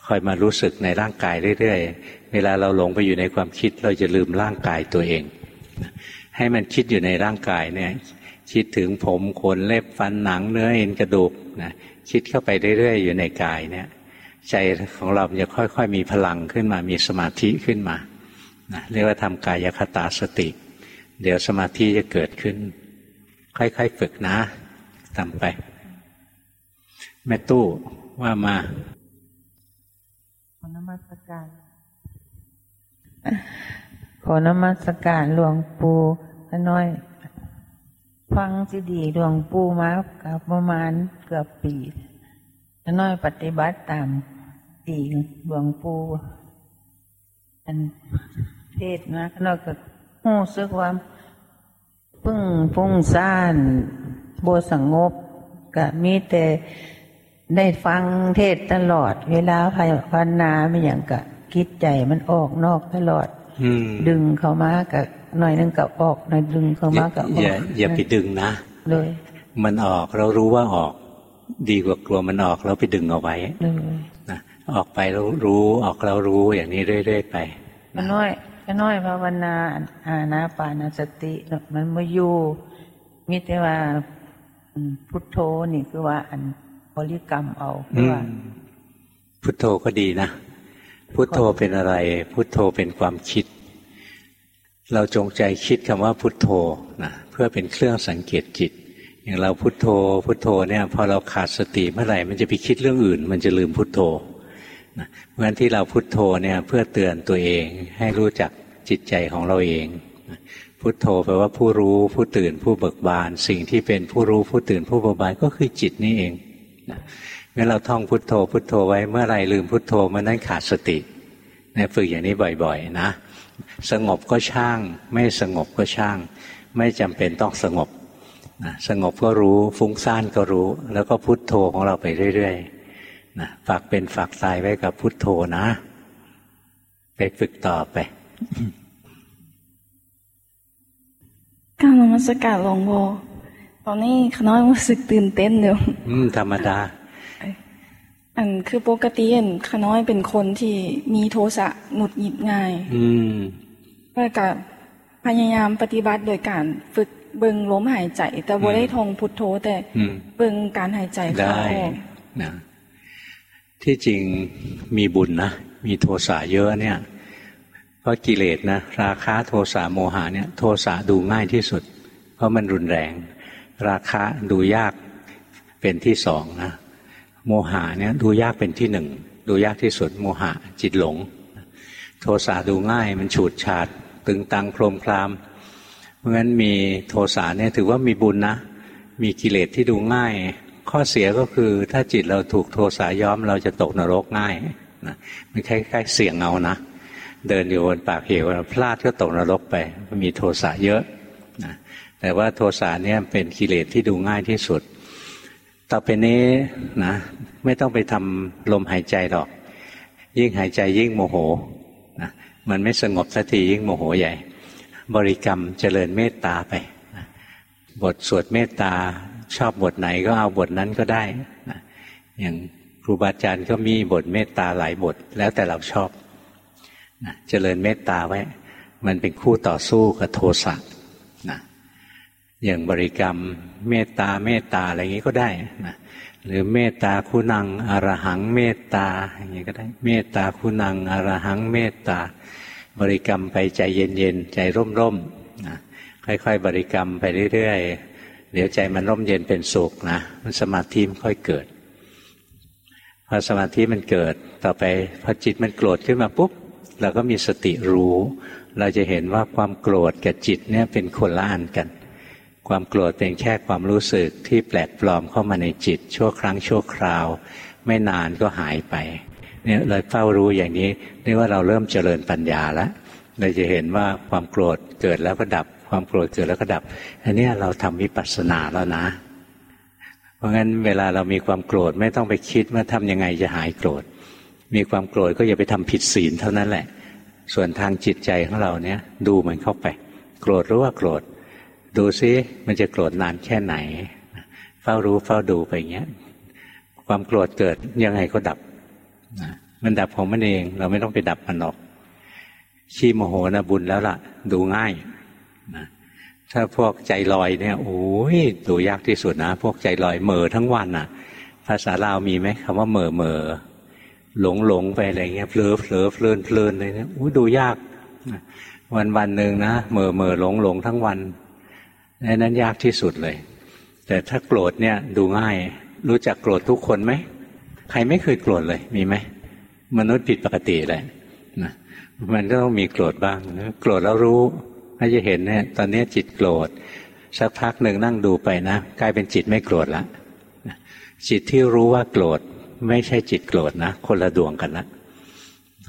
คอยมารู้สึกในร่างกายเรื่อยๆ เวลาเราหลงไปอยู่ในความคิด เราจะลืมร่างกายตัวเอง ให้มันคิดอยู่ในร่างกายเนี่ยคิดถึงผมขนเล็บฟันหนังเนื้อเอ็นกระดูกนะคิดเข้าไปเรื่อยๆ อยู่ในกายเนี่ยใจของเราจะค่อยๆ มีพลังขึ้นมามีสมาธิขึ้นมานะเรียกว่าทำกายคตาสติ เดี๋ยวสมาธิจะเกิดขึ้น ค่อยๆฝึกนะทำไป แม่ตู้ว่ามา มัสการ ขอนมัสการหลวงปู่น้อย ฟังสิดีหลวงปู่มากับประมาณเกือบปีน้อยปฏิบัติตามตีหลวงปู่อันเทศนะน้อยก็หู้สึกว่าพึ่งพุ่งซ่านโบสงบก็มีแต่ ได้ฟังเทศตลอด เวลาภาวนาไม่อย่างกะคิดใจมันออกนอกตลอดดึงเข้ามากับหน่อยนึงกับออกหน่อยดึงเข้ามากับออกอย่าอย่าไปดึงนะเลยมันออกเรารู้ว่าออก ดีกว่ากลัวมันออกแล้วไปดึงเอาไว้นะออกไปเรารู้ออกเรารู้อย่างนี้เรื่อยๆไปก็น้อยก็น้อยภาวนาอานาปานาสติ มันมาอยู่มิแต่ว่าพุทโธนี่คือว่าอัน บริกรรมเอาว่าพุทโธก็ดีนะ พุทโธเป็นอะไร พุทโธเป็นความคิด เราจงใจคิดคำว่าพุทโธนะเพื่อเป็นเครื่องสังเกตจิต อย่างเราพุทโธ พุทโธเนี่ยพอเราขาดสติเมื่อไหร่มันจะไปคิดเรื่องอื่น มันจะลืมพุทโธนะเพราะฉะนั้นที่เราพุทโธเนี่ยเพื่อเตือนตัวเองให้รู้จักจิตใจของเราเอง พุทโธแปลว่าผู้รู้ผู้ตื่นผู้เบิกบาน สิ่งที่เป็นผู้รู้ผู้ตื่นผู้เบิกบานก็คือจิตนี่เอง เมื่อเราท่องพุทโธ พุทโธไว้เมื่อไรลืมพุทโธมันนั้นขาดสติเนี่ยฝึกอย่างนี้บ่อยๆนะ สงบก็ช่าง ไม่สงบก็ช่าง ไม่จำเป็นต้องสงบนะสงบก็รู้ฟุ้งซ่านก็รู้ แล้วก็พุทโธของเราไปเรื่อยๆนะฝากเป็นฝากตายไว้กับพุทโธนะ ไปฝึกต่อไปการนมัสการหลวงพ่อ ตอนนี้ขน้อยรู้สึกตื่นเต้นเดี๋ยวอืมธรรมดา อันคือปกติเห็นขน้อยเป็นคนที่มีโทสะหงุดหงิดง่าย อืมก็กับพยายามปฏิบัติโดยการฝึกเบิ่งลมหายใจ แต่บ่ได้ทองพุทโธแต่เบิ่งการหายใจเข้าออกนะที่จริงมีบุญนะมีโทสะเยอะเนี่ย เพราะกิเลสนะ ราคะโทสะโมหะเนี่ย โทสะดูง่ายที่สุด เพราะมันรุนแรง ราคะดูยากเป็นที่สองนะโมหะเนี่ยดูยากเป็นที่หนึ่งดูยากที่สุดโมหะจิตหลง โทสะดูง่ายมันฉูดฉาดตึงตังโครมคลาม เพราะงั้นมีโทสะเนี่ยถือว่ามีบุญนะ มีกิเลสที่ดูง่าย ข้อเสียก็คือถ้าจิตเราถูกโทสะย้อมเราจะตกนรกง่ายนะมันคล้ายๆเสี่ยงเอานะ เดินอยู่บนปากเหวพลาดก็ตกนรกไปมีโทสะเยอะนะ แต่ว่าโทสะเนี่ยเป็นกิเลสที่ดูง่ายที่สุด ต่อไปนี้นะไม่ต้องไปทำลมหายใจหรอก ยิ่งหายใจยิ่งโมโหนะมันไม่สงบสักทียิ่งโมโหใหญ่ บริกรรมเจริญเมตตาไปนะบทสวดเมตตาชอบบทไหนก็เอาบทนั้นก็ได้นะอย่างครูบาอาจารย์ก็มีบทเมตตาหลายบท แล้วแต่เราชอบนะเจริญเมตตาไว้ มันเป็นคู่ต่อสู้กับโทสะนะ อย่างบริกรรม เมตตาเมตตาอะไรอย่างนี้ก็ได้นะหรือเมตตาคุณังอรหังเมตตาอย่างนี้ก็ได้ เมตตาคุณังอรหังเมตตา บริกรรมไปใจเย็นๆใจร่มๆนะค่อยๆ บริกรรมไปเรื่อยๆ เดี๋ยวใจมันร่มเย็นเป็นสุขนะมันสมาธิมันค่อยเกิดพอสมาธิมันเกิดต่อไปพอจิตมันโกรธขึ้นมาปุ๊บเราก็มีสติรู้ เราจะเห็นว่าความโกรธกับจิตเนี่ยเป็นคนละอันกัน ความโกรธเป็นแค่ความรู้สึกที่แปลกปลอมเข้ามาในจิต ชั่วครั้งชั่วคราว ไม่นานก็หายไปเนี่ยเราเฝ้ารู้อย่างนี้เรียกว่าเราเริ่มเจริญปัญญาแล้วเราจะเห็นว่าความโกรธเกิดแล้วก็ดับ ความโกรธเกิดแล้วก็ดับ อันนี้เราทำวิปัสสนาแล้วนะ เพราะงั้นเวลาเรามีความโกรธไม่ต้องไปคิดว่าทำยังไงจะหายโกรธ มีความโกรธก็อย่าไปทำผิดศีลเท่านั้นแหละ ส่วนทางจิตใจของเราเนี่ยดูมันเข้าไป โกรธรู้ว่าโกรธ ดูซิมันจะโกรธนานแค่ไหน เฝ้ารู้เฝ้าดูไปอย่างเงี้ย ความโกรธเกิดยังไงก็ดับมันดับของมันเอง เราไม่ต้องไปดับมันหรอกขี้โมโหนะบุญแล้วล่ะ ดูง่ายนะถ้าพวกใจลอยเนี่ยโอ้ยดูยากที่สุดนะ พวกใจลอยเหม่อทั้งวันน่ะ ภาษาลาวมีไหมคำว่าเหม่อเหม่อหลงหลงไปอะไรเงี้ยเพลอเพลอเพลินเพลินอะไรเนี่ยโอ้ดูยาก วันวันหนึ่งนะเมื่อเมื่อหลงหลงทั้งวัน นั้นยากที่สุดเลย แต่ถ้าโกรธเนี่ยดูง่าย รู้จักโกรธทุกคนไหมใครไม่เคยโกรธเลยมีไหมมนุษย์ผิดปกติเลยนะมันก็ต้องมีโกรธบ้าง โกรธแล้วรู้ถ้าจะเห็นเนี่ย ตอนนี้จิตโกรธสักพักหนึ่งนั่งดูไปนะกลายเป็นจิตไม่โกรธละจิตที่รู้ว่าโกรธไม่ใช่จิตโกรธนะคนละดวงกันละ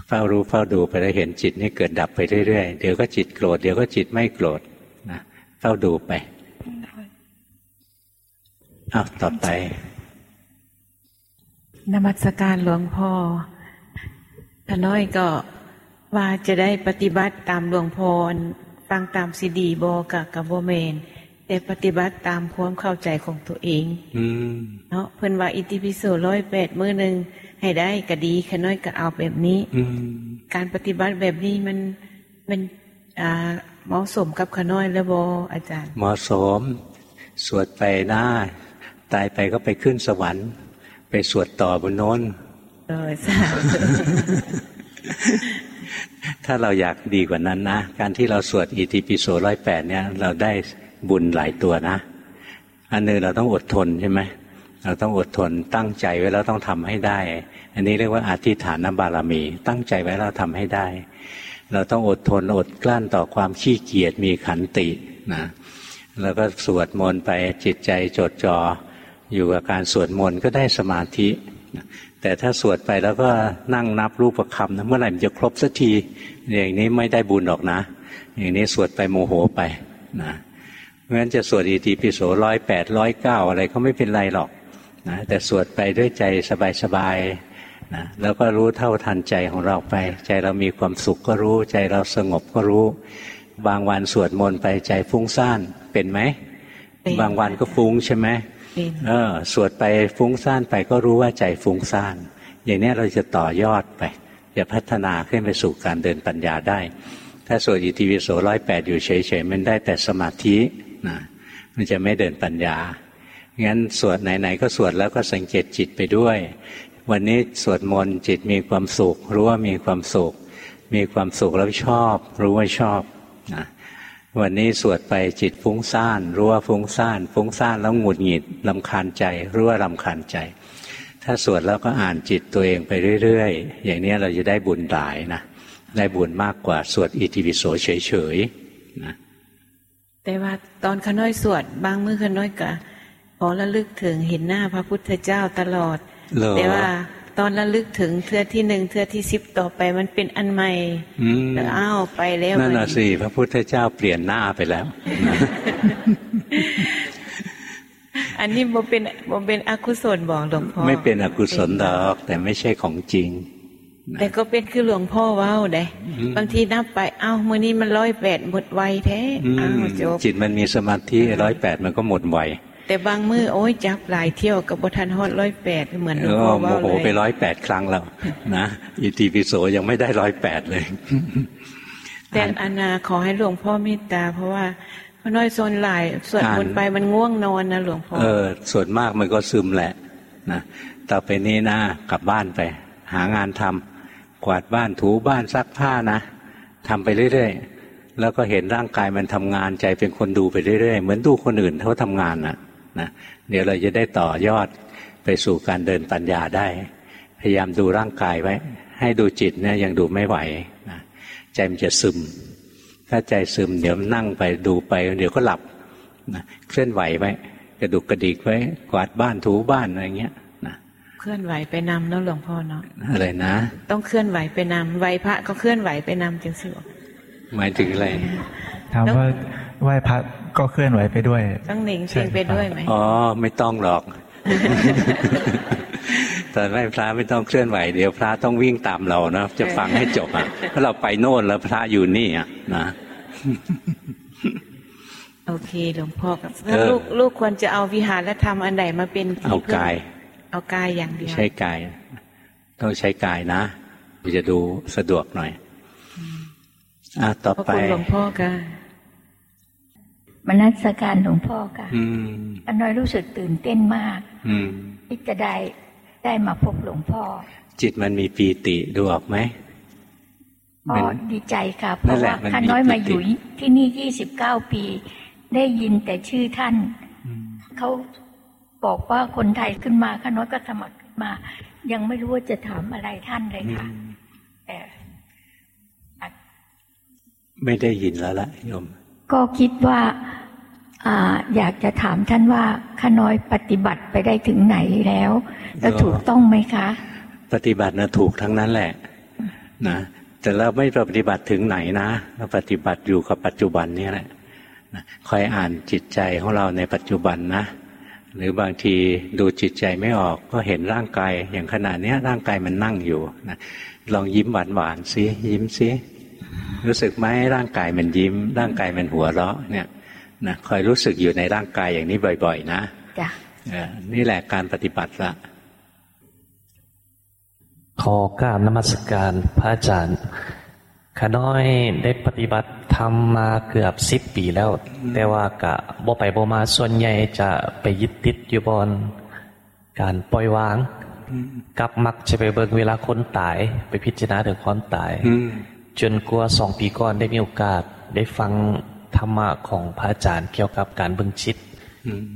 เฝ้ารู้เฝ้าดูไปแล้วเห็นจิตนี่เกิดดับไปเรื่อยๆเดี๋ยวก็จิตโกรธเดี๋ยวก็จิตไม่โกรธ เฝ้าดูไปอ้าวต่อไป นมัสการหลวงพ่อพน้อยก็ว่าจะได้ปฏิบัติตามหลวงพ่อฟังตามซีดีบอกะกับโบเมน แต่ปฏิบัติตามความเข้าใจของตัวเองเนาะเพิ่นว่าอิติปิโสร้อยแปดมือหนึ่งให้ได้ก็ดีขน้อยก็เอาแบบนี้การปฏิบัติแบบนี้มันมัน เหมาะสมกับขน้อยแล้วบออาจารย์ เหมาะสม สวดไปหน้า ตายไปก็ไปขึ้นสวรรค์ ไปสวดต่อบนโน้นเออสาถ้าเราอยากดีกว่านั้นนะ การที่เราสวดอิติปิโสร้อยแปดเนี่ย เราได้บุญหลายตัวนะ อันนึงเราต้องอดทนใช่ไหมเราต้องอดทนตั้งใจไว้แล้วต้องทำให้ได้ อันนี้เรียกว่าอธิฐานบารมี ตั้งใจไว้แล้วทำให้ได้ เราต้องอดทนอดกลั้นต่อความขี้เกียจมีขันตินะแล้วก็สวดมนต์ไปจิตใจจดจอ่ออยู่กับการสวดมนต์ก็ได้สมาธิ แต่ถ้าสวดไปแล้วก็นั่งนับรูปประคำนะเมื่อไหร่มันจะครบสักที อย่างนี้ไม่ได้บุญหรอกนะ อย่างนี้สวดไปโมโหไปนะเพราะฉะนั้นจะสวดอิติปิโสร้อยแปดร้อยเก้าอะไรก็ไม่เป็นไรหรอกนะแต่สวดไปด้วยใจสบาย นะแล้วก็รู้เท่าทันใจของเราไป ใจเรามีความสุขก็รู้ ใจเราสงบก็รู้ บางวันสวดมนต์ไปใจฟุ้งซ่านเป็นไหม บางวันก็ฟุ้งใช่ไหมเออสวดไปฟุ้งซ่านไปก็รู้ว่าใจฟุ้งซ่าน อย่างนี้เราจะต่อยอดไป จะพัฒนาขึ้นไปสู่การเดินปัญญาได้ ถ้าสวดอิติวิโสร้อยแปดอยู่เฉยๆมันได้แต่สมาธินะมันจะไม่เดินปัญญางั้นสวดไหนๆก็สวดแล้วก็สังเกตจิตไปด้วย วันนี้สวดมนต์จิตมีความสุข รู้ว่ามีความสุข มีความสุขแล้วชอบ รู้ว่าชอบนะวันนี้สวดไปจิตฟุ้งซ่าน รู้ว่าฟุ้งซ่าน ฟุ้งซ่านแล้วหงุดหงิดลำคาญใจ รู้ว่าลำคาญใจ ถ้าสวดแล้วก็อ่านจิตตัวเองไปเรื่อยๆ อย่างนี้เราจะได้บุญหลายนะได้บุญมากกว่าสวดอิติปิโสเฉยๆนะแต่ว่าตอนขน้อยสวดบางมือขน้อยกะพอระลึกถึงเห็นหน้าพระพุทธเจ้าตลอด แต่ว่าตอนระลึกถึงเทือที่หนึ่งเทือที่สิบต่อไปมันเป็นอันใหม่แล้วอ้าวไปแล้วนั่นน่ะสิพระพุทธเจ้าเปลี่ยนหน้าไปแล้ว อันนี้บ่เป็นบ่เป็นอกุศลบอกหลวงพ่อไม่เป็นอกุศลดอก แต่ไม่ใช่ของจริง แต่ก็เป็นคือหลวงพ่อว้าวได้บางทีนับไปอ้าวมื่อนี้มันร้อยแปดหมดไวแท้อ้าวจบจิตมันมีสมาธิร้อยแปดมันก็หมดไว แต่บางมือโอ้ยจับหลายเที่ยวกับบทันฮอดร้อยแปดเหมือนหลวงพ่อว่าเลยโอ้โหไปร้อยแปดครั้งแล้วนะอิติปิโสยังไม่ได้ร้อยแปดเลย แต่อนาขอให้หลวงพ่อเมตตา เพราะว่าพระน้อยโซนหลายส่วนบนไปมันง่วงนอนนะหลวงพ่อเออส่วนมากมันก็ซึมแหละนะต่อไปนี้นะกลับบ้านไป หางานทำกวาดบ้านถูบ้านซักผ้านะทำไปเรื่อยๆแล้วก็เห็นร่างกายมันทำงานใจเป็นคนดูไปเรื่อยๆ เหมือนดูคนอื่นเขาทำงานนะ นะเดี๋ยวเราจะได้ต่อยอดไปสู่การเดินปัญญาได้ พยายามดูร่างกายไว้ ให้ดูจิตเนี่ยยังดูไม่ไหวนะใจมันจะซึม ถ้าใจซึม เดี๋ยวนั่งไปดูไป เดี๋ยวก็หลับนะเคลื่อนไหวไว้กระดุกกระดิกไว้ กวาดบ้านถูบ้านอะไรเงี้ยนะเคลื่อนไหวไปนำเนาะหลวงพ่อเนาะอะไรนะ ต้องเคลื่อนไหวไปนำไหวพระก็เคลื่อนไหวไปนำจังสิหมายถึงอะไรถามว่า ไหว้พระก็เคลื่อนไหวไปด้วย ต้องหนิงเชิงไปด้วยไหมอ๋อไม่ต้องหรอกตอนไหว้พระไม่ต้องเคลื่อนไหวเดี๋ยวพระต้องวิ่งตามเรานะจะฟังให้จบอะเพราะเราไปโน่นแล้วพระอยู่นี่อะนะโอเคหลวงพ่อครับลูกลูกควรจะเอาวิหารและทำอันใดมาเป็นเอากาย เอากายอย่างเดียวใช้กาย ต้องใช้กายนะจะดูสะดวกหน่อยอะต่อไปหลวงพ่อค่ะ มนัสการหลวงพ่อค่ะอันน้อยรู้สึกตื่นเต้นมากที่จะได้ได้มาพบหลวงพ่อ จิตมันมีปีติดูออกไหมก็ดีใจค่ะ เพราะว่าข้าน้อยมาอยู่ที่นี่ยี่สิบเก้าปี ได้ยินแต่ชื่อท่าน เขาบอกว่าคนไทยขึ้นมาข้าน้อยก็สมัครขึ้นมา ยังไม่รู้ว่าจะถามอะไรท่านเลยค่ะแต่ไม่ได้ยินแล้วละโยม ก็คิดว่าอยากจะถามท่านว่าข้าน้อยปฏิบัติไปได้ถึงไหนแล้วจะถูกต้องไหมคะ ปฏิบัตินะถูกทั้งนั้นแหละนะแต่เราไม่ปฏิบัติถึงไหนนะเราปฏิบัติอยู่กับปัจจุบันนี่แหละคอยอ่านจิตใจของเราในปัจจุบันนะหรือบางทีดูจิตใจไม่ออกก็เห็นร่างกายอย่างขนาดนี้ร่างกายมันนั่งอยู่นะลองยิ้มหวานหวานซิยิ้มซิ รู้สึกไหมร่างกายมันยิ้ม ร่างกายมันหัวเราะเนี่ยนะคอยรู้สึกอยู่ในร่างกายอย่างนี้บ่อย ๆ นะจ้ะนี่แหละการปฏิบัติละขอกราบนมัสการพระอาจารย์ข้าน้อยได้ปฏิบัติทำมาเกือบสิบปีแล้ว แต่ว่ากะบ่ไปบ่มาส่วนใหญ่จะไปยึดติดอยู่บนการปล่อยวางกับมักจะไปเบิ่งเวลาคนตาย ไปพิจารณาถึงความตาย จนกลัวสองปีก่อนได้มีโอกาสได้ฟังธรรมะของพระอาจารย์เกี่ยวกับการเบิ่งชิด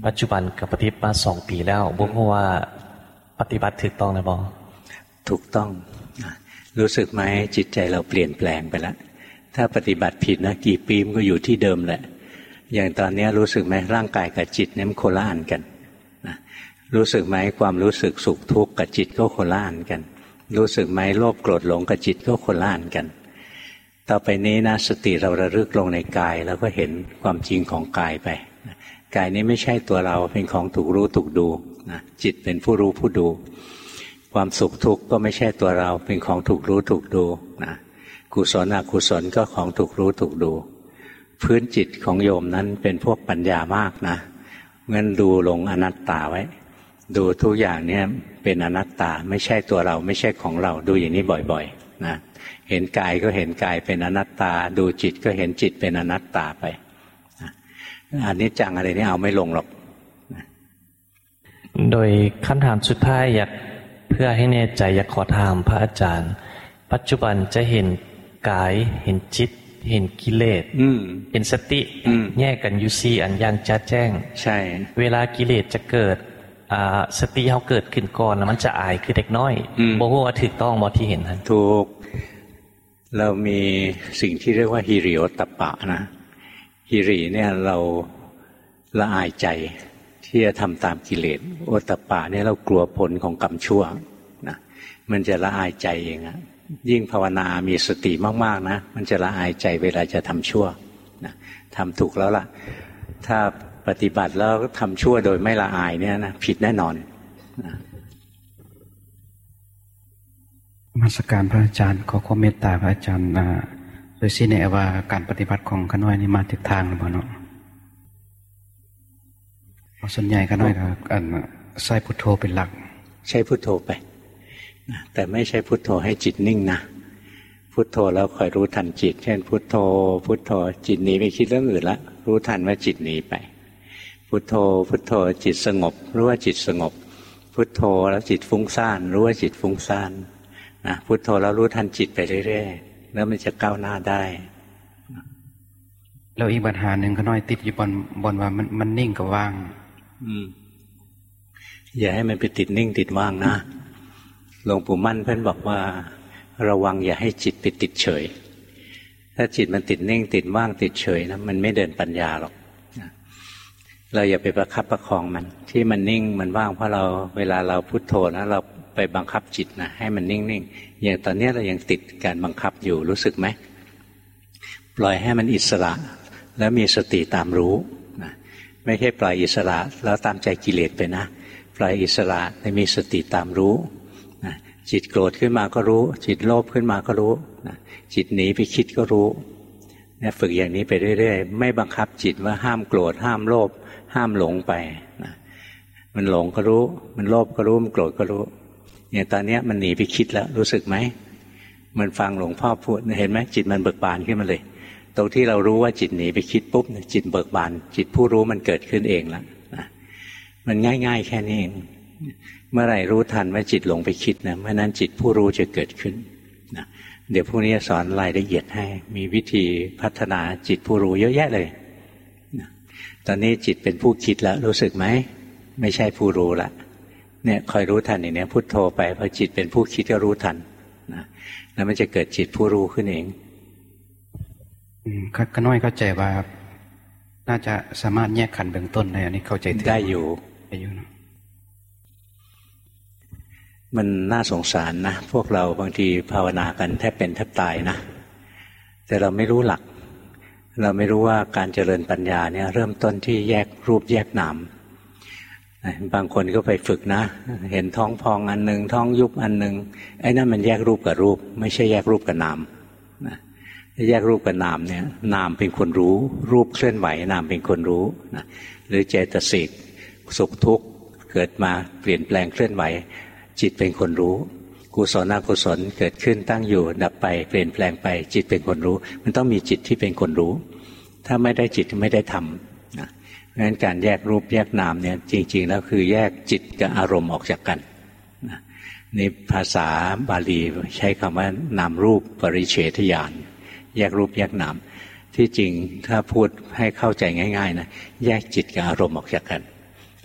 ปัจจุบันกับปฏิบัติมาสองปีแล้วบอกว่าปฏิบัติถูกต้องนะบอถูกต้อง รู้สึกไหมจิตใจเราเปลี่ยนแปลงไปแล้วถ้าปฏิบัติผิดนะกี่ปีมันก็อยู่ที่เดิมแหละ อย่างตอนนี้รู้สึกไหมร่างกายกับจิตเนี่ยมันโคล่านกันนะรู้สึกไหมความรู้สึกสุขทุกข์กับจิตก็โคล่านกัน รู้สึกไหมโลภโกรธหลงกับจิตก็โคล่านกัน ต่อไปนี้นะสติเราระลึกลงในกาย แล้วก็เห็นความจริงของกายไปกายนี้ไม่ใช่ตัวเราเป็นของถูกรู้ถูกดูนะจิตเป็นผู้รู้ผู้ดู ความสุขทุกข์ก็ไม่ใช่ตัวเราเป็นของถูกรู้ถูกดูนะกุศลอกุศลก็ของถูกรู้ถูกดู พื้นจิตของโยมนั้นเป็นพวกปัญญามากนะงั้นดูลงอนัตตาไว้ ดูทุกอย่างเนี่ยเป็นอนัตตาไม่ใช่ตัวเราไม่ใช่ของเราดูอย่างนี้บ่อยๆ นะ เห็นกายก็เห็นกายเป็นอนัตตา ดูจิตก็เห็นจิตเป็นอนัตตาไปอันนี้จังอะไรนี่เอาไม่ลงหรอก โดยคำถามสุดท้ายอยากเพื่อให้แน่ใจอยากขอถามพระอาจารย์ ปัจจุบันจะเห็นกายเห็นจิต เห็นกิเลสเห็นสติแยกกันอยู่ซีอันยังจะแจ้ง ใช่ เวลากิเลสจะเกิดสติเขาเกิดขึ้นก่อนมันจะอายคือเด็กน้อยบอกว่าถูกต้องบอที่เห็นท่านถูก เรามีสิ่งที่เรียกว่าฮิริโอตปะนะฮิริเนี่ยเราละอายใจที่จะทำตามกิเลสโอตปะเนี่ยเรากลัวผลของกรรมชั่วนะมันจะละอายใจเองอะยิ่งภาวนามีสติมาก ๆ นะ มันจะละอายใจเวลาจะทำชั่วนะทำถูกแล้วล่ะ ถ้าปฏิบัติแล้วทำชั่วโดยไม่ละอายเนี่ยนะผิดแน่นอนนะ มาสการพระอาจารย์ขอความเมตตาพระอาจารย์โดยสิเนว่าการปฏิบัติของขน้อยนี่มาทิศทางหรือเปล่าเนาะส่วนใหญ่ก็น้อยก็ใช้พุทโธเป็นหลัก ใช้พุทโธไปแต่ไม่ใช่พุทโธให้จิตนิ่งนะพุทโธแล้วคอยรู้ทันจิต เช่น พุทโธ พุทโธจิตหนีไปคิดเรื่องอื่นละรู้ทันว่าจิตหนีไป พุทโธ พุทโธจิตสงบ รู้ว่าจิตสงบ พุทโธแล้วจิตฟุ้งซ่าน รู้ว่าจิตฟุ้งซ่าน นะพุทโธแล้วรู้ทันจิตไปเรื่อยๆแล้วมันจะก้าวหน้าได้แล้วอีกปัญหาหนึ่งก็น้อยติดอยู่บนบนว่ามันมันนิ่งกับว่างอย่าให้มันไปติดนิ่งติดว่างนะหลวงปู่มั่นเพื่อนบอกว่า ระวังอย่าให้จิตไปติดเฉย ถ้าจิตมันติดนิ่งติดว่างติดเฉยนะมันไม่เดินปัญญาหรอกเราอย่าไปประคับประคองมัน ที่มันนิ่งมันว่างเพราะเราเวลาเราพุโทโธนะเรา ไปบังคับจิตนะให้มันนิ่งๆอย่างตอนนี้เรายังติดการบังคับอยู่รู้สึกไหมปล่อยให้มันอิสระ แล้วมีสติตามรู้นะไม่ใช่ปล่อยอิสระแล้วตามใจกิเลสไปนะปล่อยอิสระแต่มีสติตามรู้นะจิตโกรธขึ้นมาก็รู้ จิตโลภขึ้นมาก็รู้นะจิตหนีไปคิดก็รู้เนี่ยฝึกอย่างนี้ไปเรื่อยๆ ไม่บังคับจิตว่าห้ามโกรธ ห้ามโลภห้ามหลงไปนะมันหลงก็รู้ มันโลภก็รู้ มันโกรธก็รู้ อย่างตอนนี้มันหนีไปคิดแล้วรู้สึกไหมมันฟังหลวงพ่อพูดเห็นไหมจิตมันเบิกบานขึ้นมาเลย ตรงที่เรารู้ว่าจิตหนีไปคิดปุ๊บจิตเบิกบาน จิตผู้รู้มันเกิดขึ้นเองแล้วนะมันง่าย ๆ แค่นี้เองเมื่อไหร่รู้ทันว่าจิตหลงไปคิดนะเมื่อนั้นจิตผู้รู้จะเกิดขึ้นนะเดี๋ยวพรุ่งนี้สอนรายละเอียดให้ มีวิธีพัฒนาจิตผู้รู้เยอะแยะเลยตอนนี้จิตเป็นผู้คิดแล้วรู้สึกไหมไม่ใช่ผู้รู้ละ เนี่ยคอยรู้ทันอย่างนี้พุทโธไปพอจิตเป็นผู้คิดก็รู้ทันนะแล้วมันจะเกิดจิตผู้รู้ขึ้นเองก็น้อยเข้าใจว่า น่าจะสามารถแยกขันเบื้องต้นได้อันนี้เข้าใจได้อยู่ได้อยู่นะมันน่าสงสารนะ พวกเราบางทีภาวนากันแทบเป็นแทบตายนะ แต่เราไม่รู้หลัก เราไม่รู้ว่าการเจริญปัญญาเนี่ย เริ่มต้นที่แยกรูปแยกนาม บางคนก็ไปฝึกนะ เห็นท้องพองอันหนึ่งท้องยุบอันหนึ่งไอ้นั่นมันแยกรูปกับรูป ไม่ใช่แยกรูปกับนามนะแยกรูปกับนามเนี่ยนามเป็นคนรู้ รูปเคลื่อนไหวนามเป็นคนรู้นะหรือเจตสิกสุขทุกข์เกิดมาเปลี่ยนแปลงเคลื่อนไหว จิตเป็นคนรู้กุศลอกุศลเกิดขึ้นตั้งอยู่ ดับไปเปลี่ยนแปลงไป จิตเป็นคนรู้ มันต้องมีจิตที่เป็นคนรู้ ถ้าไม่ได้จิตไม่ได้ทำ นะเพราะฉะนั้นการแยกรูปแยกนามเนี่ยจริง ๆ แล้วคือแยกจิตกับอารมณ์ออกจากกันนะนี่ภาษาบาลีใช้คำว่านามรูปปริเฉทญาณแยกรูปแยกนาม ที่จริงถ้าพูดให้เข้าใจง่ายๆนะแยกจิตกับอารมณ์ออกจากกัน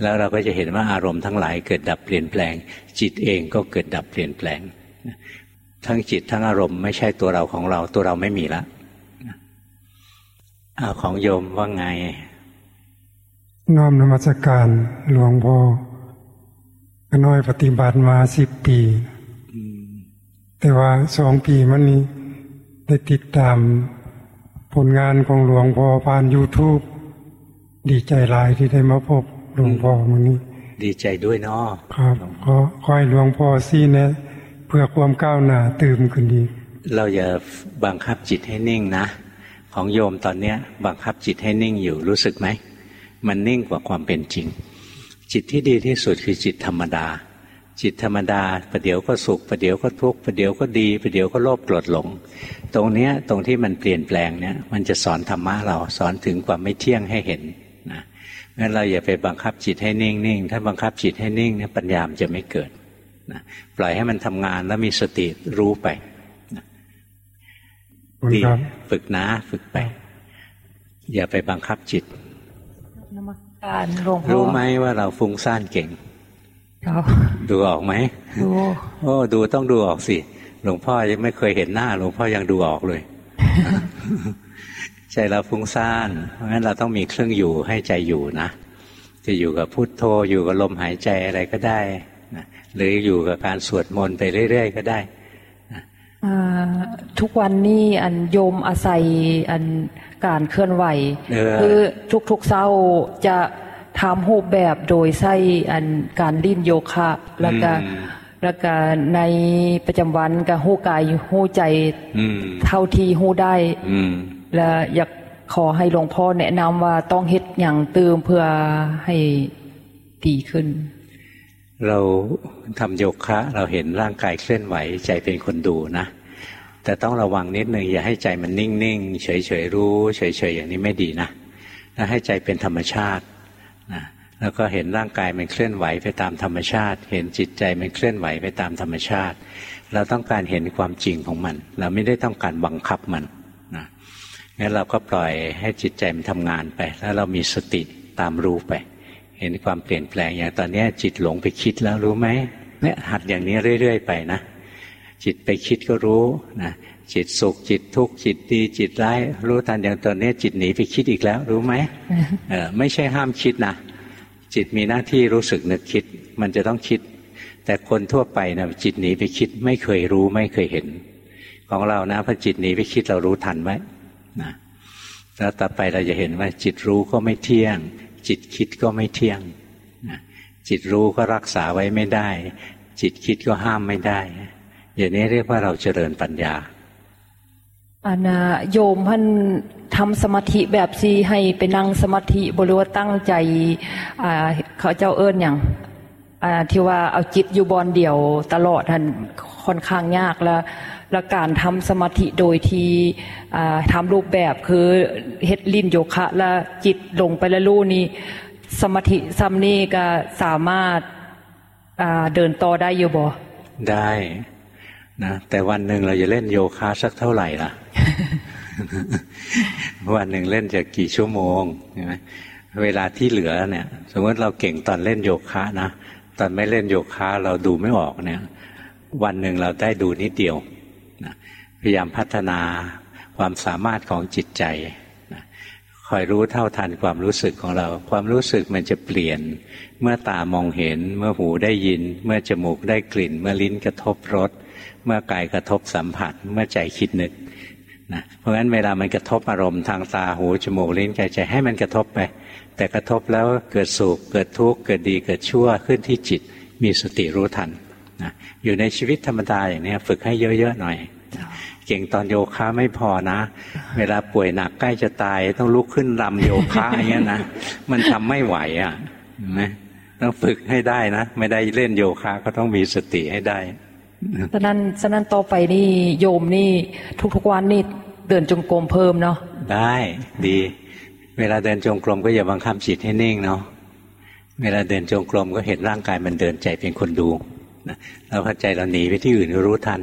แล้วเราก็จะเห็นว่าอารมณ์ทั้งหลายเกิดดับเปลี่ยนแปลง จิตเองก็เกิดดับเปลี่ยนแปลง ทั้งจิตทั้งอารมณ์ไม่ใช่ตัวเราของเราตัวเราไม่มีละอาของโยมว่าไง น้อมนมัสการหลวงพ่อน้อยปฏิบัติมาสิบปี แต่ว่าสองปีมันนี้ได้ติดตามผลงานของหลวงพ่อผ่านยูทูบดีใจหลายที่ได้มาพบหลวงพ่อมันนี้ ดีใจด้วยเนาะครับขอคอยหลวงพ่อซี่เนะ เพื่อความก้าวหน้าตื่มขึ้นดี เราอย่าบังคับจิตให้นิ่งนะ ของโยมตอนเนี้ย บังคับจิตให้นิ่งอยู่รู้สึกไหม มันนิ่งกว่าความเป็นจริง จิตที่ดีที่สุดคือจิตธรรมดา จิตธรรมดาประเดี๋ยวก็สุขประเดี๋ยวก็ทุกข์ประเดี๋ยวก็ดีประเดี๋ยวก็โลภโกรธหลง ตรงเนี้ยตรงที่มันเปลี่ยนแปลงเนี่ยมันจะสอนธรรมะเราสอนถึงความไม่เที่ยงให้เห็นนะงั้นเราอย่าไปบังคับจิตให้นิ่งนิ่งถ้าบังคับจิตให้นิ่งเนี่ยปัญญามจะไม่เกิดนะปล่อยให้มันทำงานแล้วมีสติรู้ไปดีฝึกนะฝึกไป อย่าไปบังคับจิต นมัสการหลวงพ่อรู้ไหมว่าเราฟุ้งซ่านเก่งดูออกไหมดูโอ้ดูต้องดูออกสิหลวงพ่อยังไม่เคยเห็นหน้าหลวงพ่อยังดูออกเลยใจเราฟุ้งซ่านเพราะฉะนั้นเราต้องมีเครื่องอยู่ให้ใจอยู่นะจะอยู่กับพุทโธอยู่กับลมหายใจอะไรก็ได้นะหรืออยู่กับการสวดมนต์ไปเรื่อยๆก็ได้ ทุกวันนี้อันโยมอาศัยอันการเคลื่อนไหว คือทุกๆเศร้าจะทำรูปแบบโดยใช้อันการลิ้นโยคะแล้วก็แล้วก็ในประจำวันก็หูกายหูใจเท่าที่หูได้แล้วอยากขอให้หลวงพ่อแนะนำว่าต้องเฮ็ดอย่างเติมเพื่อให้ดีขึ้น เราทำโยคะเราเห็นร่างกายเคลื่อนไหวใจเป็นคนดูนะ แต่ต้องระวังนิดหนึ่งอย่าให้ใจมันนิ่งๆเฉยๆรู้ เฉยๆอย่างนี้ไม่ดีนะถ้าให้ใจเป็นธรรมชาตินะแล้วก็เห็นร่างกายมันเคลื่อนไหวไปตามธรรมชาติ เห็นจิตใจมันเคลื่อนไหวไปตามธรรมชาติ เราต้องการเห็นความจริงของมัน เราไม่ได้ต้องการบังคับมันนะงั้นเราก็ปล่อยให้จิตใจมันทำงานไป แล้วเรามีสติตามรู้ไป เห็นความเปลี่ยนแปลงอย่างตอนนี้จิตหลงไปคิดแล้วรู้ไหมเนี่ยหัดอย่างนี้เรื่อย ๆ ไปนะ จิตไปคิดก็รู้นะจิตสุขจิตทุกข์จิตดีจิตร้ายรู้ทันอย่างตอนนี้จิตหนีไปคิดอีกแล้ว รู้ไหมเออไม่ใช่ห้ามคิดนะจิตมีหน้าที่รู้สึกนึกคิด มันจะต้องคิด แต่คนทั่วไปนะจิตหนีไปคิดไม่เคยรู้ไม่เคยเห็น ของเรานะพอจิตหนีไปคิดเรารู้ทันไว้นะแล้วต่อไปเราจะเห็นว่าจิตรู้ก็ไม่เที่ยง จิตคิดก็ไม่เที่ยง จิตรู้ก็รักษาไว้ไม่ได้ จิตคิดก็ห้ามไม่ได้ อย่างนี้เรียกว่าเราเจริญปัญญาอานาโยมท่านทำสมาธิแบบซีให้ไปนั่งสมาธิบริวตั้งใจเขาเจ้าเอิญอย่างที่ว่าเอาจิตอยู่บอลเดียวตลอดท่านค่อนข้างยากแล้ว และการทำสมาธิโดยที่ทำรูปแบบคือเฮ็ดลินโยคะแล้วจิตลงไปแล้วรู้นี่สมาธิซ้ำนี่ก็สามารถเดินต่อได้อยู่บ่ได้นะแต่วันหนึ่งเราจะเล่นโยคะสักเท่าไหร่ล่ะ วันหนึ่งเล่นจะกี่ชั่วโมงใช่ไหมเวลาที่เหลือเนี่ย สมมติเราเก่งตอนเล่นโยคะนะตอนไม่เล่นโยคะเราดูไม่ออกเนี่ย วันหนึ่งเราได้ดูนิดเดียวนะ พยายามพัฒนาความสามารถของจิตใจคอยรู้เท่าทันความรู้สึกของเรา ความรู้สึกมันจะเปลี่ยน เมื่อตามองเห็น เมื่อหูได้ยิน เมื่อจมูกได้กลิ่น เมื่อลิ้นกระทบรส เมื่อกายกระทบสัมผัส เมื่อใจคิดนึกนะเพราะฉะนั้นเวลามันกระทบอารมณ์ทางตาหูจมูกลิ้นกายใจให้มันกระทบไป แต่กระทบแล้วเกิดสุขเกิดทุกข์เกิดดีเกิดชั่วขึ้นที่จิตมีสติรู้ทันนะอยู่ในชีวิตธรรมดาอย่างนี้ฝึกให้เยอะๆหน่อย เก่งตอนโยคะไม่พอนะ เวลาป่วยหนักใกล้จะตาย ต้องลุกขึ้นรำโยคะอย่างนี้นะมันทำไม่ไหวอะเห็นไหมต้องฝึกให้ได้นะ ไม่ได้เล่นโยคะก็ต้องมีสติให้ได้ฉะนั้นฉะนั้นต่อไปนี่โยมนี่ทุกๆวันนี่เดินจงกรมเพิ่มเนาะได้ดี เวลาเดินจงกรมก็อย่าบังคับจิตให้นิ่งเนาะเวลาเดินจงกรมก็เห็นร่างกายมันเดินใจเป็นคนดูนะแล้วพอใจเราหนีไปที่อื่นก็รู้ทัน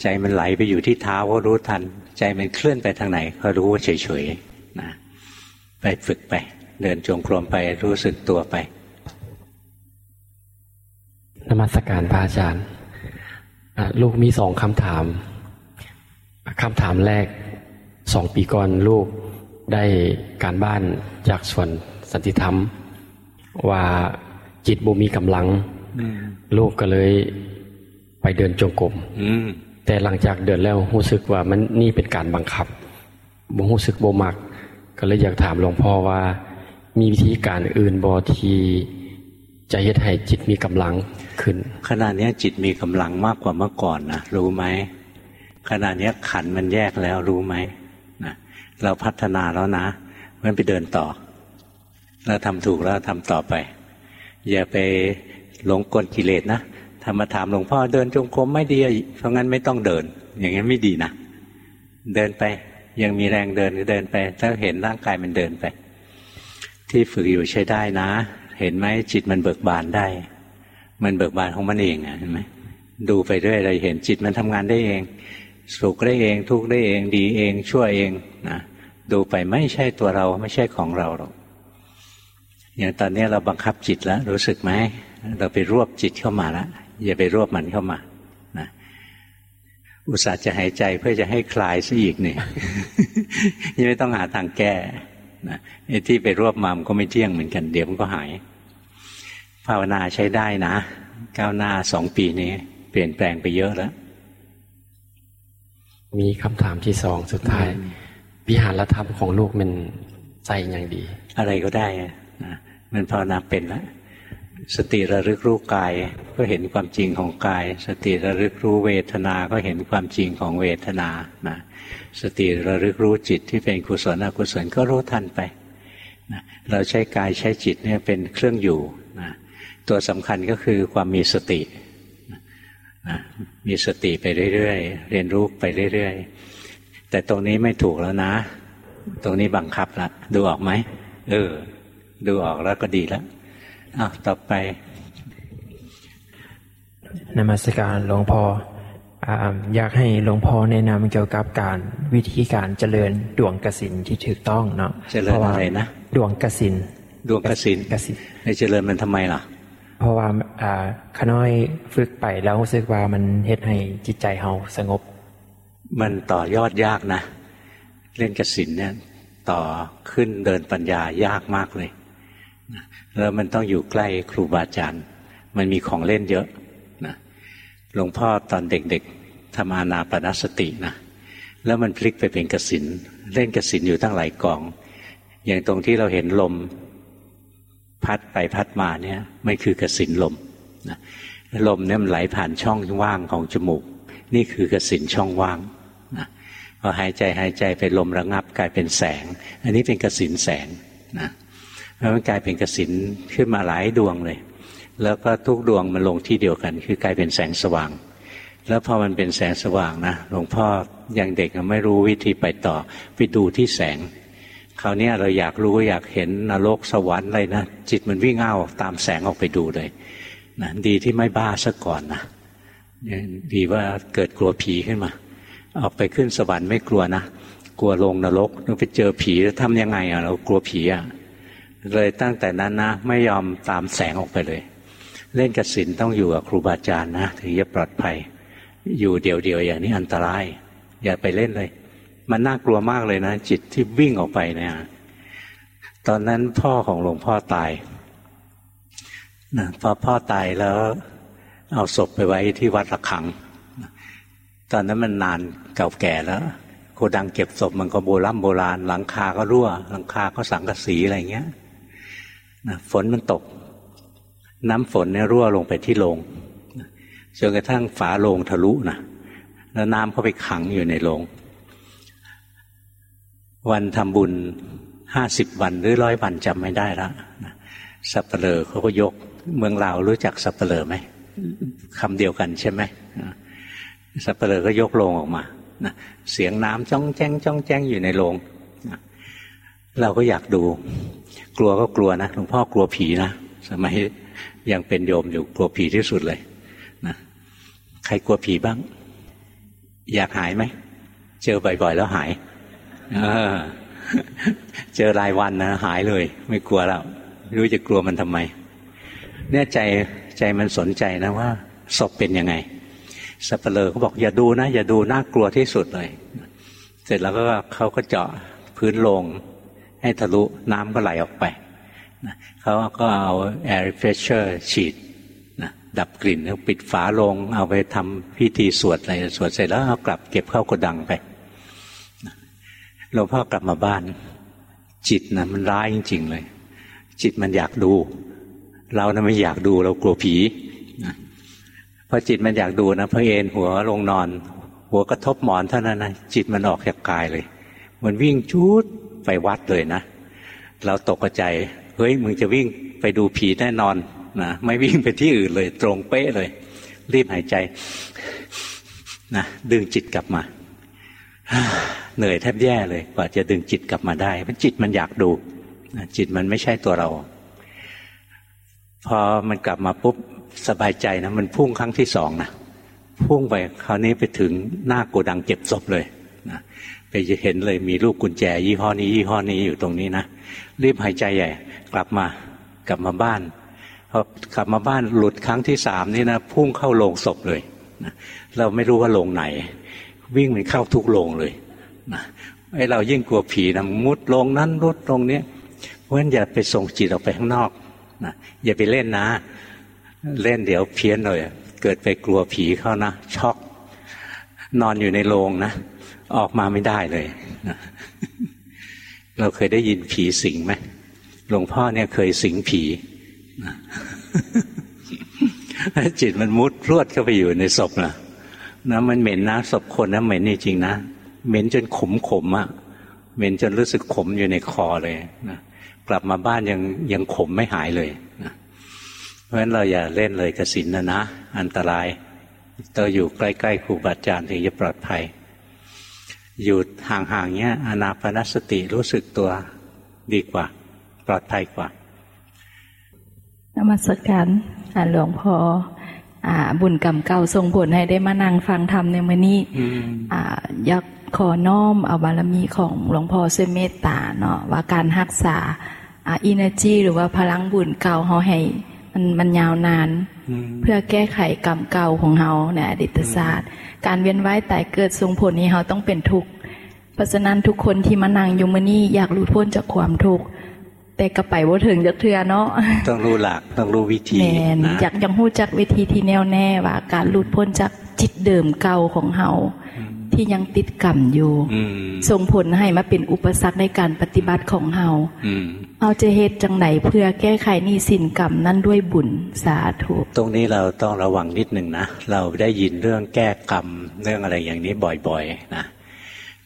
ใจมันไหลไปอยู่ที่เท้าก็รู้ทัน ใจมันเคลื่อนไปทางไหน ก็รู้ว่าเฉยๆนะไปฝึกไป เดินจงกรมไปรู้สึกตัวไปนมัสการพระอาจารย์ลูกมีสองคำถามคำถามแรกสองปีก่อนลูกได้การบ้านจากส่วนสันติธรรม ว่าจิตบุมีกำลัง ลูกก็เลยไปเดินจงกรม แต่หลังจากเดินแล้วรู้สึกว่ามันนี่เป็นการบังคับบ่รู้สึกบ่มัก ก็เลยอยากถามหลวงพ่อว่า มีวิธีการอื่นบอทีจะเฮ็ดให้จิตมีกำลังขึ้นขณะนี้จิตมีกำลังมากกว่าเมื่อก่อนนะรู้ไหมขณะนี้ขันมันแยกแล้วรู้ไหมนะเราพัฒนาแล้วนะมันไปเดินต่อ เราทำถูกแล้วทำต่อไป อย่าไปหลงกลกิเลสนะ ถ้ามาถามหลวงพ่อเดินจงกรมไม่ดีเพราะงั้นไม่ต้องเดิน อย่างนี้นไม่ดีนะเดินไปยังมีแรงเดินก็เดินไปถ้าเห็นร่างกายมันเดินไป ที่ฝึกอยู่ใช้ได้นะ เห็นไหมจิตมันเบิกบานได้ มันเบิกบานของมันเองเห็นไหมดูไปเรื่อยเราเห็นจิตมันทำงานได้เอง สุขได้เอง ทุกข์ได้เอง ดีเองชั่วเองนะดูไปไม่ใช่ตัวเราไม่ใช่ของเราหรอกอย่างตอนนี้เราบังคับจิตแล้วรู้สึกไหมเราไปรวบจิตเข้ามาแล้ว อย่าไปรวบมันเข้ามานะอุตส่าห์จะหายใจเพื่อจะให้คลายซะอีกเนี่ยยังไม่ต้องหาทางแก้นะไอ้ที่ไปรวบมามก็ไม่เที่ยงเหมือนกัน เดี๋ยวมันก็หาย ภาวนาใช้ได้นะ ก้าวหน้าสองปีนี้ เปลี่ยนแปลงไปเยอะแล้ว มีคำถามที่สองสุดท้าย วิหารธรรมของลูกมันใจอย่างดี อะไรก็ได้นะมันภาวนาเป็นแล้ว สติระลึกรู้กายก็เห็นความจริงของกาย สติระลึกรู้เวทนา ก็เห็นความจริงของเวทนานะสติระลึกรู้จิตที่เป็นกุศลอกุศลก็รู้ทันไปนะเราใช้กายใช้จิตเนี่ยเป็นเครื่องอยู่นะตัวสำคัญก็คือความมีสตินะมีสติไปเรื่อยๆ เรียนรู้ไปเรื่อยๆ แต่ตรงนี้ไม่ถูกแล้วนะ ตรงนี้บังคับละดูออกไหมเออ ดูออกแล้วก็ดีแล้ว อ้าวต่อไปนมัสการหลวงพ่ออยากให้หลวงพ่อแนะนำเกี่ยวกับการวิธีการเจริญดวงกสินที่ถูกต้องเนาะเจริญอะไรนะดวงกสินดวงกสินกสินในเจริญมันทำไมล่ะ เพราะว่าขน้อยฝึกไปแล้วรู้สึกว่ามันเฮ็ดให้จิตใจเฮาสงบ มันต่อยอดยากนะ เล่นกสินเนี่ยต่อขึ้นเดินปัญญายากมากเลย แล้วมันต้องอยู่ใกล้ครูบาอาจารย์ มันมีของเล่นเยอะนะหลวงพ่อตอนเด็กๆทำอานาปนสตินะแล้วมันพลิกไปเป็นกสินเล่นกสินอยู่ตั้งหลายกอง อย่างตรงที่เราเห็นลมพัดไปพัดมาเนี่ยมันคือกสินลมนะลมเนี่ยมันไหลผ่านช่องว่างของจมูก นี่คือกสินช่องว่างนะพอหายใจหายใจไปลมระงับกลายเป็นแสง อันนี้เป็นกสินแสงนะ แล้วมันกลายเป็นกสินขึ้นมาหลายดวงเลย แล้วก็ทุกดวงมันลงที่เดียวกัน คือกลายเป็นแสงสว่าง แล้วพอมันเป็นแสงสว่างนะหลวงพ่อยังเด็กไม่รู้วิธีไปต่อ ไปดูที่แสงคราวนี้เราอยากรู้อยากเห็นนรกสวรรค์อะไรนะจิตมันวิ่งเอาตามแสงออกไปดูเลยนะดีที่ไม่บ้าซะก่อนนะดีว่าเกิดกลัวผีขึ้นมา ออกไปขึ้นสวรรค์ไม่กลัวนะกลัวลงนรกต้องไปเจอผีแล้วทำยังไงอะเรากลัวผีอะ เลยตั้งแต่นั้นนะ ไม่ยอมตามแสงออกไปเลย เล่นกสินต้องอยู่กับครูบาอาจารย์นะถึงจะปลอดภัย อยู่เดียวๆอย่างนี้อันตราย อย่าไปเล่นเลย มันน่ากลัวมากเลยนะ จิตที่วิ่งออกไปเนี่ย ตอนนั้นพ่อของหลวงพ่อตายนะพอพ่อตายแล้ว เอาศพไปไว้ที่วัดระฆัง ตอนนั้นมันนานเก่าแก่แล้วโกดังเก็บศพมันก็โบราณโบราณ หลังคาก็รั่ว หลังคาก็สังกะสีอะไรเงี้ย นะฝนมันตก น้ำฝนเนี่ยรั่วลงไปที่โรงจนกระทั่งฝาโรงทะลุนะแล้วน้ำเข้าไปขังอยู่ในโรงวันทำบุญห้าสิบวันหรือร้อยวันจำไม่ได้แล้วสับเปลอเขาก็ยก เมืองลาวรู้จักสับเปลอไหมคำเดียวกันใช่ไหมสับเปลอก็ยกโลงออกมาเสียงน้ำจ้องแจ้งจ้องแจ้งอยู่ในโรงเราก็อยากดู กลัวก็กลัวนะหลวงพ่อกลัวผีนะสมัยยังเป็นโยมอยู่กลัวผีที่สุดเลยนะใครกลัวผีบ้าง อยากหายไหม เจอบ่อยๆแล้วหายเจอรายวันนะหายเลย ไม่กลัวแล้วรู้จะกลัวมันทำไมเนี่ยใจใจมันสนใจนะว่าศพเป็นยังไงสัปเหร่อเขาบอกอย่าดูนะ อย่าดูน่ากลัวที่สุดเลย เสร็จแล้วก็เขาก็เจาะพื้นลง ให้ทะลุน้ำก็ไหลออกไปเขาก็เอา air pressure ฉีดนะดับกลิ่นแล้วปิดฝาลง เอาไปทำพิธีสวดอะไรสวดเสร็จแล้วเอากลับเก็บเข้ากระดังไปหลวงพ่อกลับมาบ้าน จิตนะมันร้ายจริง ๆ เลย จิตมันอยากดู เรานะไม่อยากดูเรากลัวผีพอจิตมันอยากดูนะพอเอนหัวลงนอน หัวกระทบหมอนเท่านั้นนะจิตมันออกจากกายเลย มันวิ่งชุด ไปวัดเลยนะ เราตกใจเฮ้ยมึงจะวิ่งไปดูผีแน่นอนนะไม่วิ่งไปที่อื่นเลย ตรงเป๊ะเลย รีบหายใจนะดึงจิตกลับมาเหนื่อยแทบแย่เลย กว่าจะดึงจิตกลับมาได้เพราะจิตมันอยากดูจิตมันไม่ใช่ตัวเรา พอมันกลับมาปุ๊บสบายใจนะมันพุ่งครั้งที่สองนะพุ่งไปคราวนี้ไปถึงหน้าโกดังเก็บศพเลยนะ ไปจะเห็นเลยมีลูกกุญแจ ยี่ห้อนี้ ยี่ห้อนี้อยู่ตรงนี้นะรีบหายใจใหญ่ กลับมากลับมาบ้านพอกลับมาบ้านหลุดครั้งที่สามนี่นะพุ่งเข้าโรงศพเลยนะเราไม่รู้ว่าโรงไหน วิ่งมันเข้าทุกโรงเลยนะไอ้เรายิ่งกลัวผีนะมุดลงนั้นรุดตรงนี้เพราะฉะนั้นอย่าไปส่งจิตออกไปข้างนอกนะอย่าไปเล่นนะ เล่นเดี๋ยวเพี้ยนเลยเกิดไปกลัวผีเข้านะช็อกนอนอยู่ในโรงนะ ออกมาไม่ได้เลยนะเราเคยได้ยินผีสิงไหมหลวงพ่อเนี่ยเคยสิงผีจิตมันมุดพรวดเข้าไปอยู่ในศพนะนะมันเหม็นนะศพคนนะเหม็นจริงๆนะเหม็นจนขมขมอะเหม็นจนรู้สึกขมอยู่ในคอเลยนะกลับมาบ้านยังยังขมไม่หายเลยนะเพราะฉะนั้นเราอย่าเล่นเลยกสินนะนะ อันตรายเราอยู่ใกล้ๆครูบาอาจารย์ถึงจะปลอดภัย อยู่ห่างๆเนี้ยอนาปนสติรู้สึกตัวดีกว่า ปลอดภัยกว่านมัสการหลวงพ่อบุญกรรมเก่าส่งผลให้ได้มานั่งฟังธรรมในมื้อนี้อยากขอน้อมเอาบารมีของหลวงพ่อเสเมตตาเนาะว่าการรักษาอินเนจีหรือว่าพลังบุญเก่าเฮาให้ มันมันยาวนาน เพื่อแก้ไขกรรมเก่าของเฮาในอดีตศาสตร์ การเวียนว่ายตายเกิดส่งผลให้เฮาต้องเป็นทุกข์เพราะฉะนั้นทุกคนที่มานั่งอยู่มื้อนี้อยากหลุดพ้นจากความทุกข์แต่กระไปว่าถึงจะเทือเนาะต้องรู้หลักต้องรู้วิธีนะอยากยังหู้จักวิธีที่แน่วแน่ว่า การหลุดพ้นจากจิตเดิมเก่าของเฮา ที่ยังติดกรรมอยู่ส่งผลให้มาเป็นอุปสรรคในการปฏิบัติของเฮาเอาจะเหตุจังไหนเพื่อแก้ไขนี่สินกรรมนั่นด้วยบุญสาธุตรงนี้เราต้องระวังนิดหนึ่งนะเราได้ยินเรื่องแก้กรรมเรื่องอะไรอย่างนี้บ่อยๆนะ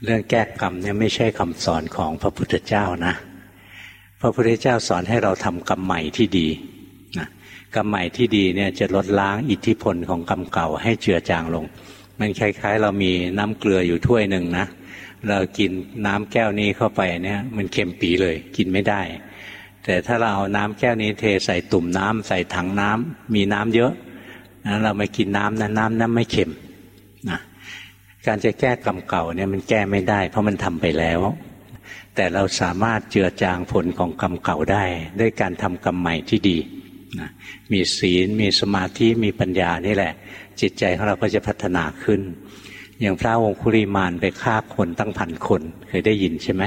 เรื่องแก้กรรมเนี่ยไม่ใช่คำสอนของพระพุทธเจ้านะ พระพุทธเจ้าสอนให้เราทำกรรมใหม่ที่ดีนะกรรมใหม่ที่ดีเนี่ยจะลดล้างอิทธิพลของกรรมเก่าให้เจือจางลง มันคล้าย ๆ เรามีน้ำเกลืออยู่ถ้วยหนึ่งนะเรากินน้ำแก้วนี้เข้าไปเนี่ยมันเค็มปีเลย กินไม่ได้ แต่ถ้าเราเอาน้ำแก้วนี้เทใส่ตุ่มน้ำใส่ถังน้ำมีน้ำเยอะนะเราไม่กินน้ำนะน้ำน้ำไม่เค็มนะการจะแก้กรรมเก่าเนี่ยมันแก้ไม่ได้ เพราะมันทำไปแล้ว แต่เราสามารถเจือจางผลของกรรมเก่าได้ ด้วยการทำกรรมใหม่ที่ดีนะมีศีลมีสมาธิมีปัญญานี่แหละ จิตใจของเราก็จะพัฒนาขึ้น อย่างพระองคุริมานไปฆ่าคนตั้งพันคนเคยได้ยินใช่ไหม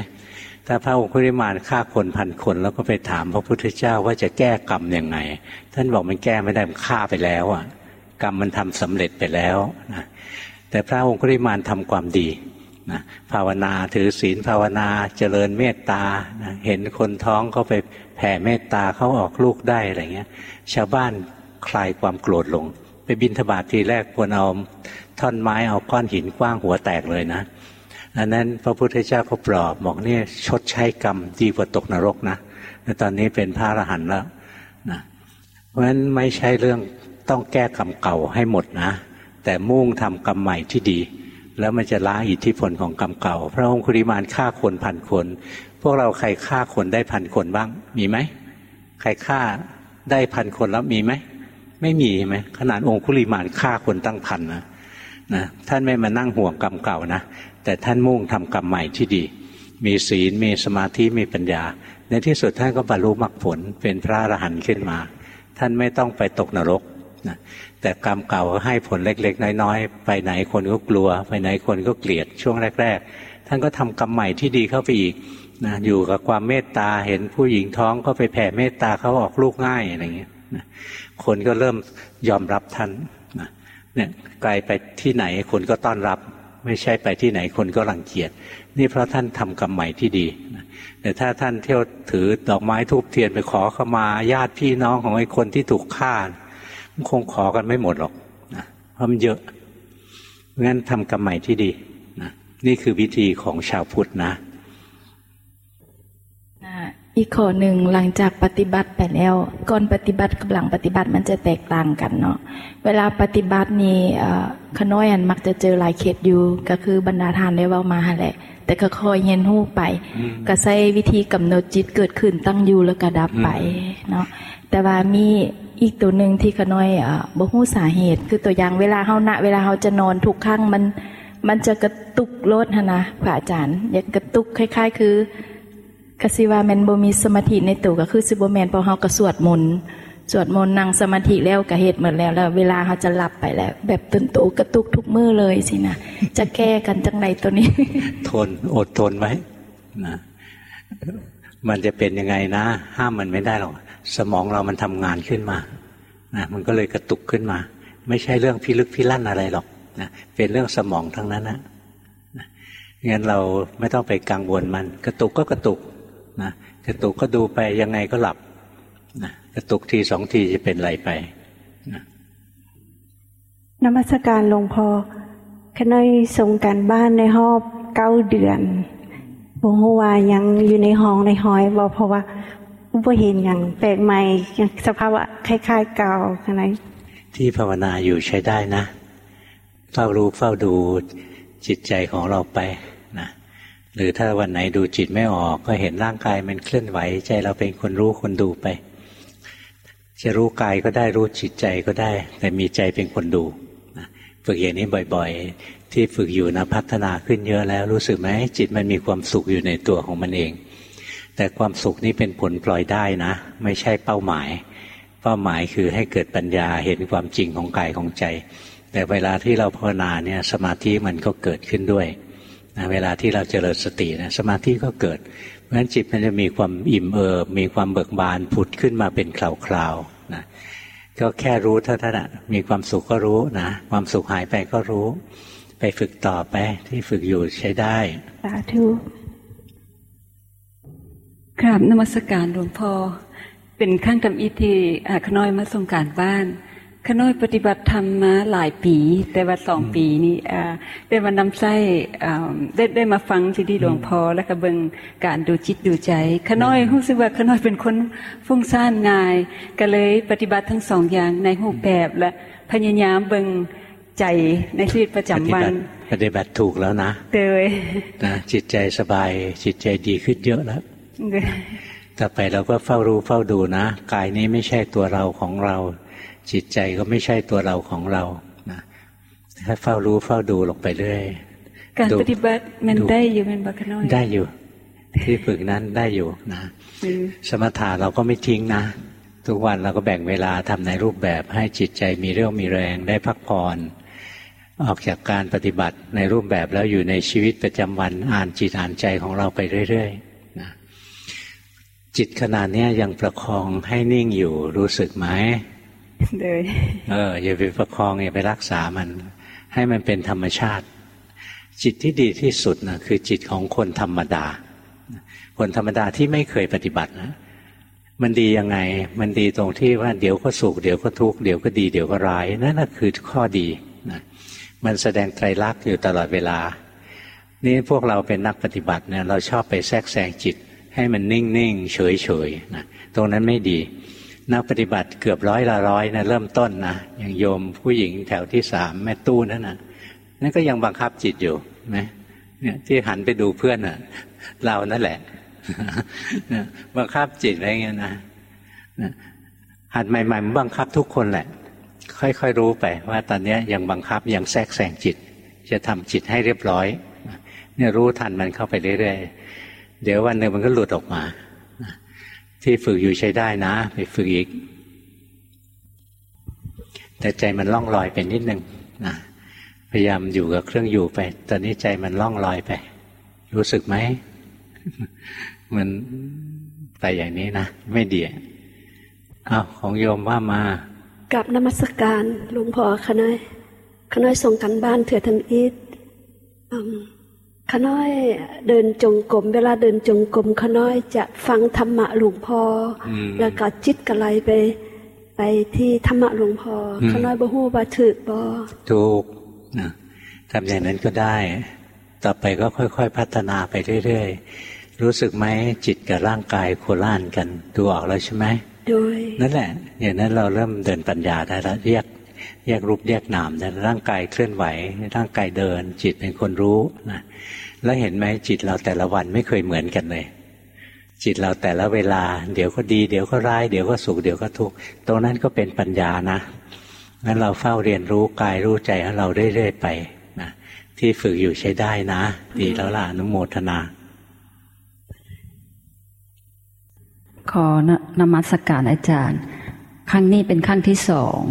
ถ้าพระองคุริมานฆ่าคนพันคน แล้วก็ไปถามพระพุทธเจ้าว่าจะแก้กรรมยังไง ท่านบอกมันแก้ไม่ได้มันฆ่าไปแล้วอะกรรมมันทำสำเร็จไปแล้วนะแต่พระองคุริมานทำความดีนะภาวนาถือศีลภาวนาเจริญเมตตานะเห็นคนท้องเขาไปแผ่เมตตาเขาออกลูกได้อะไรเงี้ย ชาวบ้านคลายความโกรธลง ไปบินทบาททีแรกควรเอาท่อนไม้เอาก้อนหินกว้างหัวแตกเลยนะอันนั้นพระพุทธเจ้าก็ปลอบบอกนี่ชดใช้กรรมดีกว่าตกนรกนะแต่ตอนนี้เป็นพระอรหันต์แล้วนะเพราะฉะนั้นไม่ใช่เรื่องต้องแก้กรรมเก่าให้หมดนะ แต่มุ่งทำกรรมใหม่ที่ดี แล้วมันจะล้างอิทธิพลของกรรมเก่า พระองคุริมานฆ่าคนพันคน พวกเราใครฆ่าคนได้พันคนบ้าง มีไหมใครฆ่าได้พันคนแล้วมีไหม ไม่มีใช่ไหมขนาดองคุริมานฆ่าคนตั้งพันนะนะท่านไม่มานั่งห่วงกรรมเก่านะแต่ท่านมุ่งทำกรรมใหม่ที่ดี มีศีลมีสมาธิมีปัญญา ในที่สุดท่านก็บรรลุมรรคผลเป็นพระอรหันต์ขึ้นมา ท่านไม่ต้องไปตกนรกนะแต่กรรมเก่าให้ผลเล็ก ๆ น้อยๆ ไปไหนคนก็กลัว ไปไหนคนก็เกลียดช่วงแรก ๆ ท่านก็ทำกรรมใหม่ที่ดีเข้าไปอีกนะอยู่กับความเมตตาเห็นผู้หญิงท้องก็ไปแผ่เมตตาเขาออกลูกง่ายอะไรเงี้ยนะ คนก็เริ่มยอมรับท่านเนี่ยไกลไปที่ไหนคนก็ต้อนรับ ไม่ใช่ไปที่ไหนคนก็รังเกียจนี่เพราะท่านทำกรรมใหม่ที่ดีแต่ถ้าท่านเที่ยวถือดอกไม้ทูบเทียนไปขอเข้ามาญาติพี่น้องของไอ้คนที่ถูกฆ่ามันคงขอกันไม่หมดหรอกนะเพราะมันเยอะงั้นทำกรรมใหม่ที่ดีนะนี่คือวิธีของชาวพุทธนะ อีกข้อหนึ่งหลังจากปฏิบัติไปแล้ว ก่อนปฏิบัติกับหลังปฏิบัติมันจะแตกต่างกันเนาะเวลาปฏิบัตินี่ขน้อยอันมักจะเจอหลายเขตอยู่ ก็คือบรรดาทานได้ว่ามาแหละ แต่ก็คอยเห็นหูไป ก็ใช้วิธีกำหนดจิตเกิดขึ้นตั้งอยู่แล้วก็ดับไปเนาะแต่ว่ามีอีกตัวหนึ่งที่ขน้อยบ่หูสาเหตุ คือตัวอย่างเวลาเฮาณเวลาเฮาจะนอนทุกครั้งมันมันจะกระตุกรถนะพระอาจารย์ อยากกระตุกคล้าย ๆ คือ กสิว่าแมนบ่มีสมาธิในตัวก็คือสิบ่แมนพอเฮาก็สวดมนต์สวดมนต์นั่งสมาธิแล้วก็เฮ็ดหมดแล้วแล้ว เวลาเขาจะหลับไปแล้ว แบบตื่นตัวกระตุกทุกมือเลยสินะจะแก้กันจังไรตัวนี้ ทนอดทนไว้นะมันจะเป็นยังไงนะ ห้ามมันไม่ได้หรอกสมองเรามันทำงานขึ้นมานะมันก็เลยกระตุกขึ้นมา ไม่ใช่เรื่องพิลึกพิลั่นอะไรหรอกนะเป็นเรื่องสมองทั้งนั้นนะงั้นเราไม่ต้องไปกังวลมัน กระตุกก็กระตุก นะกระตุกก็ดูไปยังไงก็หลับนะกระตุกทีสองทีจะเป็นไรไปนะนมัสการหลวงพ่อขณะส่งการบ้านในหอบเก้าเดือนผมว่ายังอยู่ในห้องในหอยบอกเพราะว่าผู้เห็นอย่างแปลกใหม่สภาพคล้าย ๆ เก่าขนาดที่ภาวนาอยู่ใช้ได้นะ เฝ้ารู้เฝ้าดูจิตใจของเราไป หรือถ้าวันไหนดูจิตไม่ออก ก็เห็นร่างกายมันเคลื่อนไหว ใจเราเป็นคนรู้คนดูไป จะรู้กายก็ได้รู้จิตใจก็ได้ แต่มีใจเป็นคนดูฝึกอย่างนี้บ่อยๆ ที่ฝึกอยู่นะพัฒนาขึ้นเยอะแล้วรู้สึกไหมจิตมันมีความสุขอยู่ในตัวของมันเอง แต่ความสุขนี้เป็นผลปล่อยได้นะ ไม่ใช่เป้าหมาย เป้าหมายคือให้เกิดปัญญาเห็นความจริงของกายของใจ แต่เวลาที่เราภาวนาเนี่ยสมาธิมันก็เกิดขึ้นด้วย เวลาที่เราเจริญสตินะสมาธิก็เกิด เพราะฉะนั้นจิตมันจะมีความอิ่มเอิบมีความเบิกบานผุดขึ้นมาเป็นคราวๆนะก็แค่รู้เท่านั้นมีความสุขก็รู้นะความสุขหายไปก็รู้ ไปฝึกต่อไปที่ฝึกอยู่ใช้ได้สาธุกราบนมัสการหลวงพ่อเป็นข้างทำอิทีขน้อยมาส่งการบ้าน ขน้อยปฏิบัติธรรมมาหลายปี แต่ว่าสองปีนี้ได้มานำไส้ได้ได้มาฟังซีดีหลวงพ่อแล้วก็เบิ่งการดูจิตดูใจขน้อยรู้สึกว่าขน้อยเป็นคนฟุ้งซ่านง่าย ก็เลยปฏิบัติทั้งสองอย่างในรูปแบบและพยายามเบิ่งใจในชีวิตประจำวัน ปฏิบัติถูกแล้วนะเตยนะจิตใจสบายจิตใจดีขึ้นเยอะแล้วต่อไปเราก็เฝ้ารู้เฝ้าดูนะ กายนี้ไม่ใช่ตัวเราของเรา จิตใจก็ไม่ใช่ตัวเราของเรานะถ้าเฝ้ารู้เฝ้าดูลงไปเรื่อยการปฏิบัติมันได้อยู่มันบักน้อยได้อยู่ ที่ฝึกนั้นได้อยู่นะสมถะเราก็ไม่ทิ้งนะทุกวันเราก็แบ่งเวลาทำในรูปแบบให้จิตใจมีเรี่ยวมีแรงได้พักผ่อนออกจากการปฏิบัติในรูปแบบแล้วอยู่ในชีวิตประจำวันอ่านจิตอ่านใจของเราไปเรื่อยๆนะจิตขนาดนี้ยังประคองให้นิ่งอยู่รู้สึกไหม เลยเอออย่าไปประคองอย่าไปรักษามัน ให้มันเป็นธรรมชาติ จิตที่ดีที่สุดนะคือจิตของคนธรรมดา คนธรรมดาที่ไม่เคยปฏิบัตินะมันดียังไง มันดีตรงที่ว่าเดี๋ยวก็สุขเดี๋ยวก็ทุกข์เดี๋ยวก็ดีเดี๋ยวก็ร้ายนั่นแหะคือข้อดีนะมันแสดงไตรลักษณ์อยู่ตลอดเวลา นี่พวกเราเป็นนักปฏิบัติเนี่ยเราชอบไปแทรกแซงจิต ให้มันนิ่งๆเฉยๆนะตรงนั้นไม่ดี นักปฏิบัติเกือบร้อยละร้อยนะเริ่มต้นนะอย่างโยมผู้หญิงแถวที่สามแม่ตู้นั่นนะนั่นก็ยังบังคับจิตอยู่ไหมเนี่ยที่หันไปดูเพื่อนอะ เรานั่นแหละบังคับจิตอะไรเงี้ยนะหัดใหม่ๆมันบังคับทุกคนแหละ ค่อยๆรู้ไปว่าตอนนี้ยังบังคับยังแทรกแซงจิต จะทำจิตให้เรียบร้อย เนี่ยรู้ทันมันเข้าไปเรื่อยๆเดี๋ยววันหนึ่งมันก็หลุดออกมา ที่ฝึกอยู่ใช้ได้นะ ไปฝึกอีก แต่ใจมันล่องลอยไปนิดนึงนะพยายามอยู่กับเครื่องอยู่ไป ตอนนี้ใจมันล่องลอยไป รู้สึกไหม มันไปอย่างนี้นะ ไม่ดีอ้าวของโยมว่ามากับนมัสการหลวงพ่อขน้อยขน้อยส่งกันบ้านเถื่อทำอิฐ ขน้อยเดินจงกรมเวลาเดินจงกรมขน้อยจะฟังธรรมะหลวงพ่อแล้วก็จิตกระไรไป ไปที่ธรรมะหลวงพ่อขน้อยบ่ฮู้ว่าถือบ่ถูกนะทำอย่างนั้นก็ได้ ต่อไปก็ค่อยๆ พัฒนาไปเรื่อยๆ รู้สึกไหมจิตกับร่างกายโคล่านกันดูออกแล้วใช่ไหมโดยนั่นแหละ อย่างนั้นเราเริ่มเดินปัญญาได้แล้วแยก แยกรูปแยกนามแต่ร่างกายเคลื่อนไหว ร่างกายเดิน จิตเป็นคนรู้นะแล้วเห็นไหมจิตเราแต่ละวันไม่เคยเหมือนกันเลย จิตเราแต่ละเวลา เดี๋ยวก็ดีเดี๋ยวก็ร้ายเดี๋ยวก็สุขเดี๋ยวก็ทุกข์ตรงนั้นก็เป็นปัญญานะงั้นเราเฝ้าเรียนรู้กายรู้ใจของเราเรื่อยๆไปนะที่ฝึกอยู่ใช้ได้นะ ดีแล้วล่ะนุโมทนา ขอนมัสการอาจารย์ ครั้งนี้เป็นครั้งที่สอง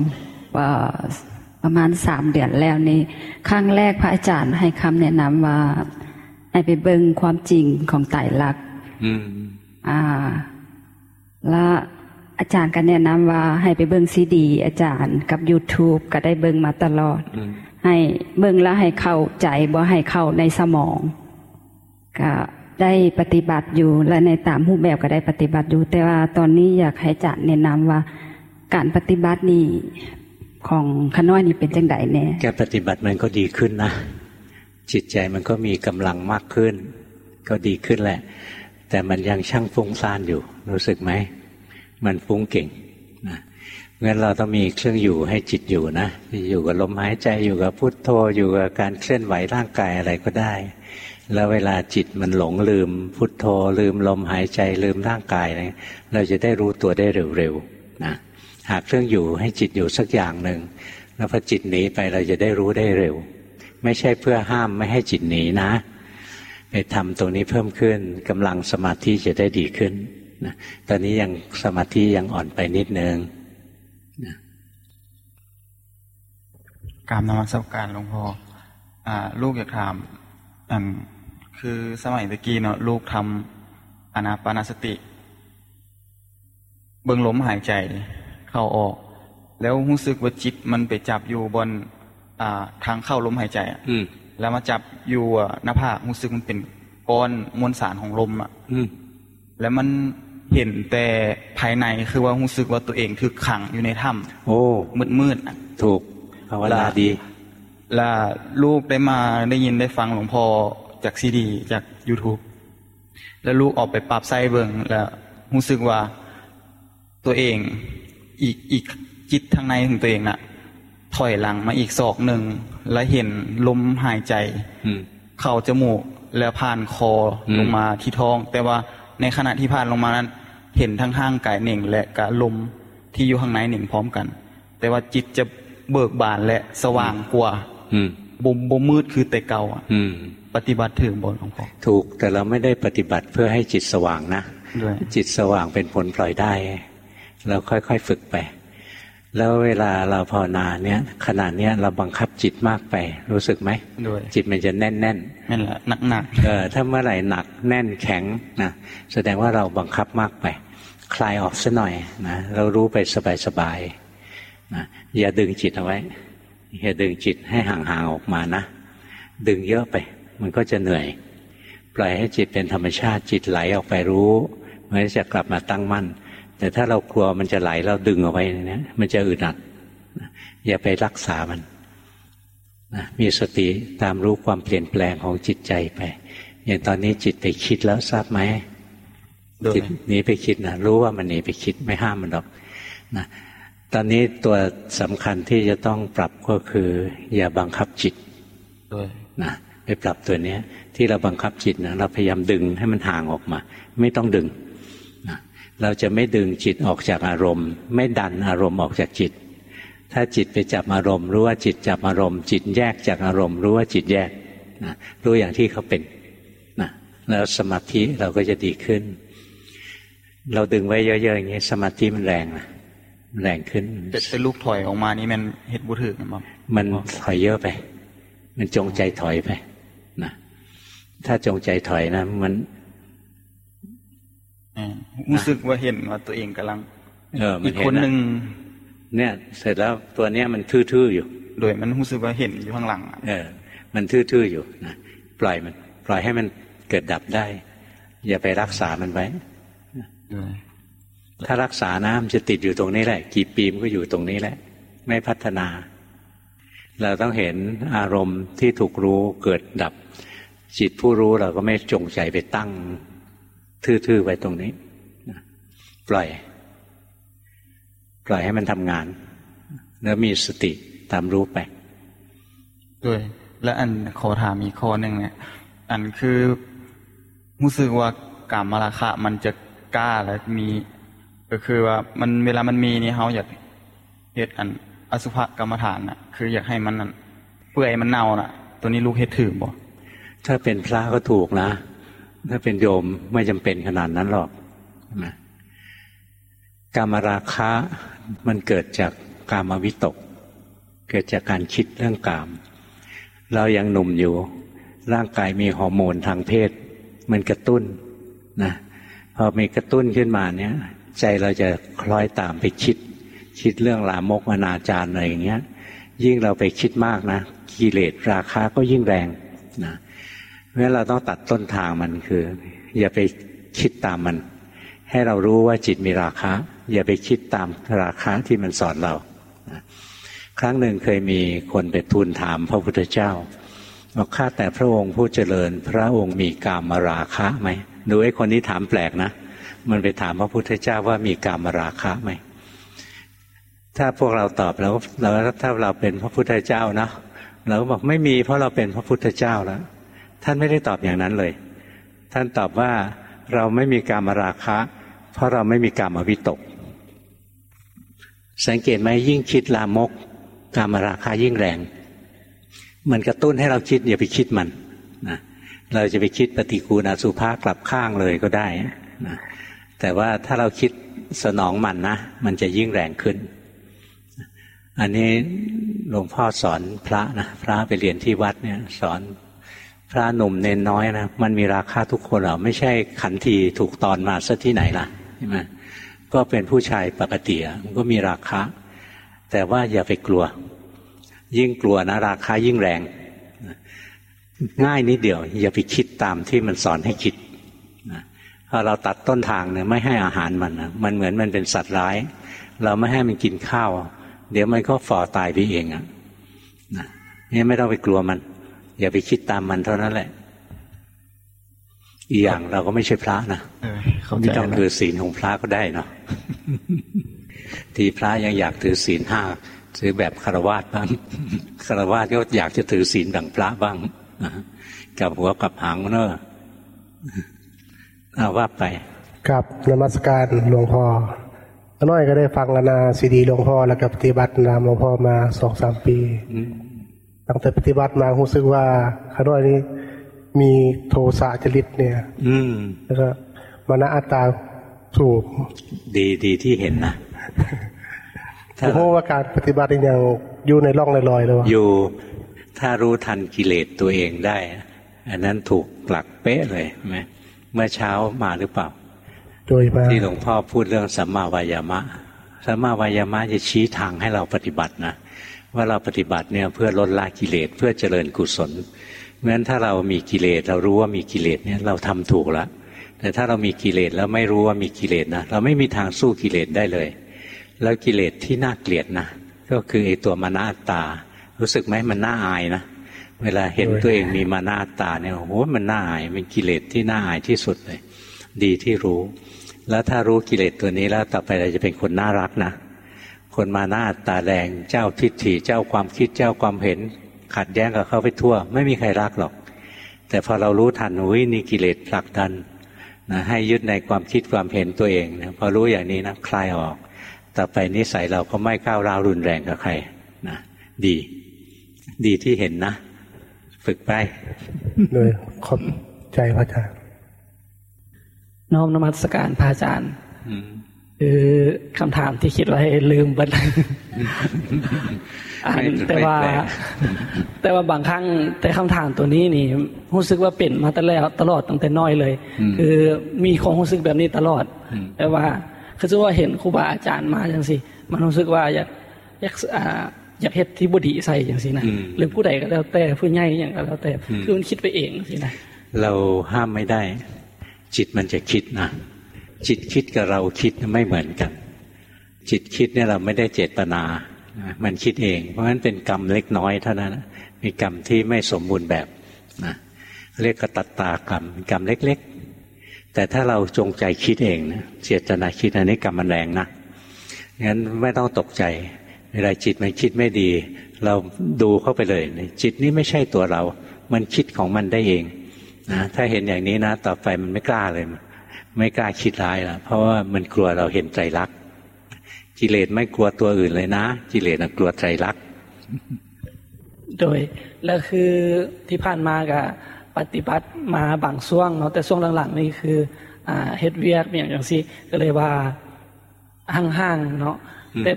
ประมาณสามเดือนแล้วนี่ครั้งแรกพระอาจารย์ให้คำแนะนำว่าให้ไปเบิ่งความจริงของไตรลักษณ์อ่า และอาจารย์ก็แนะนำว่าให้ไปเบิ่งซีดี อาจารย์กับ YouTube ก็ได้เบิ่งมาตลอด ให้เบิ่งแล้วให้เข้าใจบ่ให้เข้าในสมอง ก็ได้ปฏิบัติอยู่และในตามรูปแบบก็ได้ปฏิบัติอยู่ แต่ว่าตอนนี้อยากให้อาจารย์แนะนำว่าการปฏิบัตินี่ ของขน้อยนี่เป็นจังไดแน่การปฏิบัติมันก็ดีขึ้นนะ จิตใจมันก็มีกำลังมากขึ้น ก็ดีขึ้นแหละ แต่มันยังช่างฟุ้งซ่านอยู่ รู้สึกไหม มันฟุ้งเก่งนะงั้นเราต้องมีเครื่องอยู่ให้จิตอยู่นะอยู่กับลมหายใจอยู่กับพุทโธอยู่กับการเคลื่อนไหวร่างกายอะไรก็ได้ แล้วเวลาจิตมันหลงลืม พุทโธลืมลมหายใจลืมร่างกายอะไรเราจะได้รู้ตัวได้เร็วๆนะ หาเครื่องอยู่ให้จิตอยู่สักอย่างหนึ่งแล้วพอจิตหนีไปเราจะได้รู้ได้เร็ว ไม่ใช่เพื่อห้ามไม่ให้จิตหนีนะ ไปทำตรงนี้เพิ่มขึ้นกำลังสมาธิจะได้ดีขึ้นนะตอนนี้ยังสมาธิยังอ่อนไปนิดนึงนะกามนมัสการหลวงพ่ออลูกอยากถามคือสมัยตะกี้เนาะลูกทำอนาปนาสติ เบิ่งลมหายใจ เข้าออก แล้วรู้สึกว่าจิตมันไปจับอยู่บนทางเข้าลมหายใจอะแล้วมาจับอยู่หน้าผากรู้สึกมันเป็นก้อนมวลสารของลมอะแล้วมันเห็นแต่ภายในคือว่ารู้สึกว่าตัวเองถือขังอยู่ในถ้ำโอ้มืดมืดถูกภาวนาดีแล้วลูกได้มาได้ยินได้ฟังหลวงพ่อจากซีดี จาก YouTube แล้วลูกออกไปปรับไส้เบิงแล้วรู้สึกว่าตัวเอง อีกอีกจิตทางในของตัวเองน่ะ ถอยหลังมาอีกศอกหนึ่งแล้วเห็นลมหายใจเข่าจมูกแล้วผ่านคอลงมาที่ท้อง แต่ว่าในขณะที่ผ่านลงมานั้น เห็นทั้งห้างกายหนึ่งและกะลมที่อยู่ข้างในหนึ่งพร้อมกัน แต่ว่าจิตจะเบิกบานและสว่างกว่าบ่บ่มืดคือแต่เก่าอะปฏิบัติถึงบนของพ่อถูกแต่เราไม่ได้ปฏิบัติเพื่อให้จิตสว่างนะจิตสว่างเป็นผลปล่อยได้ เราค่อยๆฝึกไป แล้วเวลาเราภาวนาเนี้ยขนาดเนี้ยเราบังคับจิตมากไป รู้สึกไหมจิตมันจะแน่นแน่นนั่นแหละหนักหนักเออถ้าเมื่อไหร่หนักแน่นแข็งนะแสดงว่าเราบังคับมากไป คลายออกซะหน่อยนะเรารู้ไปสบายๆนะอย่าดึงจิตเอาไว้ อย่าดึงจิตให้ห่างๆออกมานะดึงเยอะไป มันก็จะเหนื่อย ปล่อยให้จิตเป็นธรรมชาติจิตไหลออกไปรู้มันจะกลับมาตั้งมั่น แต่ถ้าเรากลัวมันจะไหลเราดึงเอาไว้เนี่ยมันจะอึดอัดอย่าไปรักษามันนะมีสติตามรู้ความเปลี่ยนแปลงของจิตใจไป อย่างตอนนี้จิตไปคิดแล้วทราบไหมจิตหนีไปคิดนะรู้ว่ามันหนีไปคิดไม่ห้ามมันหรอกนะตอนนี้ตัวสำคัญที่จะต้องปรับก็คือ อย่าบังคับจิตนะไปปรับตัวเนี้ยที่เราบังคับจิตนะเราพยายามดึงให้มันห่างออกมา ไม่ต้องดึงนะ เราจะไม่ดึงจิตออกจากอารมณ์ ไม่ดันอารมณ์ออกจากจิต ถ้าจิตไปจับอารมณ์ รู้ว่าจิตจับอารมณ์ จิตแยกจากอารมณ์ รู้ว่าจิตแยกนะรู้อย่างที่เขาเป็นนะแล้วสมาธิเราก็จะดีขึ้น เราดึงไว้เยอะ ๆ อย่างนี้ สมาธิมันแรงนะแรงขึ้นแต่ลูกถอยออกมานี่มันเห็ดบุถึกมั้งมันถอยเยอะไป มันจงใจถอยไปนะถ้าจงใจถอยนะมัน รู้สึกว่าเห็นว่าตัวเองกำลังเอออีกคนหนึ่งเนี่ย เสร็จแล้วตัวเนี้ยมันทื่อๆอยู่ โดยมันรู้สึกว่าเห็นอยู่ข้างหลังเออ มันทื่อๆอยู่นะปล่อยมัน ปล่อยให้มันเกิดดับได้ อย่าไปรักษามันไว้ถ้ารักษานะมันจะติดอยู่ตรงนี้แหละ กี่ปีมันก็อยู่ตรงนี้แหละ ไม่พัฒนา เราต้องเห็นอารมณ์ที่ถูกรู้เกิดดับ จิตผู้รู้เราก็ไม่จงใจไปตั้ง ทื่อๆไว้ตรงนี้ปล่อย ปล่อยให้มันทำงาน แล้วมีสติตามรู้ไปด้วยและอันขอถามอีกข้อหนึ่งเนี่ย อันคือรู้สึกว่ากรรมราคะ มันจะกล้าและมี ก็คือว่ามันเวลามันมีนี่เขาอยากเหตุอันอสุภกรรมฐานน่ะ คืออยากให้มันนั่นเปื่อยมันเน่าน่ะ ตัวนี้ลูกเฮ็ดถือบ่ถ้าเป็นพระก็ถูกนะ ถ้าเป็นโยมไม่จำเป็นขนาดนั้นหรอกนะกามราคะมันเกิดจากกามวิตก เกิดจากการคิดเรื่องกาม เรายังหนุ่มอยู่ ร่างกายมีฮอร์โมนทางเพศ มันกระตุ้นนะพอมีกระตุ้นขึ้นมาเนี้ยใจเราจะคล้อยตามไปคิด คิดเรื่องลามกอนาจารอะไรอย่างเงี้ย ยิ่งเราไปคิดมากนะกิเลสราคาก็ยิ่งแรงนะ เพราะเราต้องตัดต้นทางมันคือ อย่าไปคิดตามมัน ให้เรารู้ว่าจิตมีราคาอย่าไปคิดตามราคาที่มันสอนเรา ครั้งหนึ่งเคยมีคนไปทูลถามพระพุทธเจ้าบอกข้าแต่พระองค์ผู้เจริญ พระองค์มีกามมาราคะไหมดูไอ้คนนี้ถามแปลกนะ มันไปถามพระพุทธเจ้าว่ามีกามราคะไหมถ้าพวกเราตอบแล้วเราถ้าเราเป็นพระพุทธเจ้านะเราก็บอกไม่มีเพราะเราเป็นพระพุทธเจ้าแล้ว ท่านไม่ได้ตอบอย่างนั้นเลย ท่านตอบว่าเราไม่มีกามราคะ เพราะเราไม่มีกามวิตก สังเกตไหมยิ่งคิดลามกกามราคายิ่งแรง มันกระตุ้นให้เราคิดอย่าไปคิดมันนะเราจะไปคิดปฏิกูณาสุภากลับข้างเลยก็ได้นะแต่ว่าถ้าเราคิดสนองมันนะ มันจะยิ่งแรงขึ้น อันนี้หลวงพ่อสอนพระนะพระไปเรียนที่วัดเนี่ยสอน พระหนุ่มเนนน้อยนะมันมีราคาทุกคนหรอไม่ใช่ขันทีถูกตอนมาซะที่ไหนล่ะใช่ไหมก็เป็นผู้ชายปกติมันก็มีราคาแต่ว่าอย่าไปกลัว ยิ่งกลัวนะ ราคายิ่งแรง ง่ายนิดเดียว อย่าไปคิดตามที่มันสอนให้คิดพอเราตัดต้นทางเนี่ยไม่ให้อาหารมันนะมันเหมือนมันเป็นสัตว์ร้าย เราไม่ให้มันกินข้าว เดี๋ยวมันก็ฝ่อตายไปเองอะนะนี่ไม่ต้องไปกลัวมัน อย่าไปคิดตามมันเท่านั้นแหละอีกอย่างเราก็ไม่ใช่พระนะไม่ต้องถือศีลของพระก็ได้เนาะทีพระยังอยากถือศีลห้าถือแบบคารวาสบ้างคารวาสก็อยากจะถือศีลแบบพระบ้างกับหัวกับหางเนอะอาว่าไปกับนมัสการหลวงพ่อน้อยก็ได้ฟังนาซีดีหลวงพ่อแล้วก็ปฏิบัตินามหลวงพ่อมาสองสามปี ตั้งแต่ปฏิบัติมารู้สึกว่าข้าน้อยนี้มีโทสะจริตเนี่ย อืม แล้วก็มานะอัตตาสูบดีดีที่เห็นนะผมว่าการปฏิบัติอย่างอยู่ในร่องในรอยเลยอยู่ถ้ารู้ทันกิเลสตัวเองได้ อันนั้นถูกหลักเป๊ะเลยไหมเมื่อเช้ามาหรือเปล่าโดยมาที่หลวงพ่อพูดเรื่องสัมมาวายามะสัมมาวายามะจะชี้ทางให้เราปฏิบัตินะ ว่าเราปฏิบัติเนี่ยเพื่อลดละกิเลสเพื่อเจริญกุศลเพราะฉะนั้นถ้าเรามีกิเลสเรารู้ว่ามีกิเลสเนี่ยเราทำถูกแล้วแต่ถ้าเรามีกิเลสแล้วไม่รู้ว่ามีกิเลสนะเราไม่มีทางสู้กิเลสได้เลย แล้วกิเลสที่น่าเกลียดนะก็คือไอ้ตัวมานาตา รู้สึกไหมมันน่าอายนะเวลาเห็นตัวเองมีมานาตาเนี่ยโอ้โหมันน่าอายเป็นกิเลสที่น่าอายที่สุดเลย ดีที่รู้ แล้วถ้ารู้กิเลสตัวนี้แล้วต่อไปเราจะเป็นคนน่ารักนะ คนมาหน้าตาแดงเจ้าทิฏฐิเจ้าความคิดเจ้าความเห็น ขัดแย้งกับเขาไปทั่ว ไม่มีใครรักหรอก แต่พอเรารู้ทันอุ้ยนี่กิเลสผลักดันนะให้ยึดในความคิดความเห็นตัวเองนะพอรู้อย่างนี้นะคลายออก ต่อไปนิสัยเราก็ไม่ก้าวร้าวรุนแรงกับใครนะดี ดีที่เห็นนะ ฝึกไปโดยขอบใจพระอาจารย์น้อมนมัสการพระอาจารย์ คือคำถามที่คิดไว้ลืมไปแต่ว่า แต่ว่าบางครั้งแต่คำถามตัวนี้นี่รู้สึกว่าเป็นมาตั้งแล้วตลอดตั้งแต่น้อยเลย คือมีความรู้สึกแบบนี้ตลอด แต่ว่าคือว่าเห็นครูบาอาจารย์มาอย่างสิมันรู้สึกว่าอยากอยากอยากเฮ็ดที่บุดีใส่อย่างสินะหรือผู้ใดก็แล้วแต่ผู้ใหญ่อย่างก็แล้วแต่คือมันคิดไปเองสินะเราห้ามไม่ได้ จิตมันจะคิดนะ จิตคิดกับเราคิดไม่เหมือนกัน จิตคิดเนี่ยเราไม่ได้เจตนา มันคิดเอง เพราะฉะนั้นเป็นกรรมเล็กน้อยเท่านั้นมีกรรมที่ไม่สมบูรณ์แบบนะเรียกกตัตตากรรมกรรมเล็ก ๆ แต่ถ้าเราจงใจคิดเองนะเจตนาคิดอันนี้กรรมมันแรงนะงั้นไม่ต้องตกใจเวลาจิตมันคิดไม่ดี เราดูเข้าไปเลย จิตนี้ไม่ใช่ตัวเรา มันคิดของมันได้เองนะถ้าเห็นอย่างนี้นะ ต่อไปมันไม่กล้าเลย ไม่กล้าคิดร้ายละเพราะว่ามันกลัวเราเห็นใจรักกิเลสไม่กลัวตัวอื่นเลยนะ กิเลสกลัวใจรัก โดยแล้วคือที่ผ่านมากับปฏิบัติมาบางช่วงเนาะแต่ช่วงหลังๆนี่คืออ่าเฮ็ดเวียกอย่างอย่างซี่ก็เลยว่าห่างๆเนาะแต่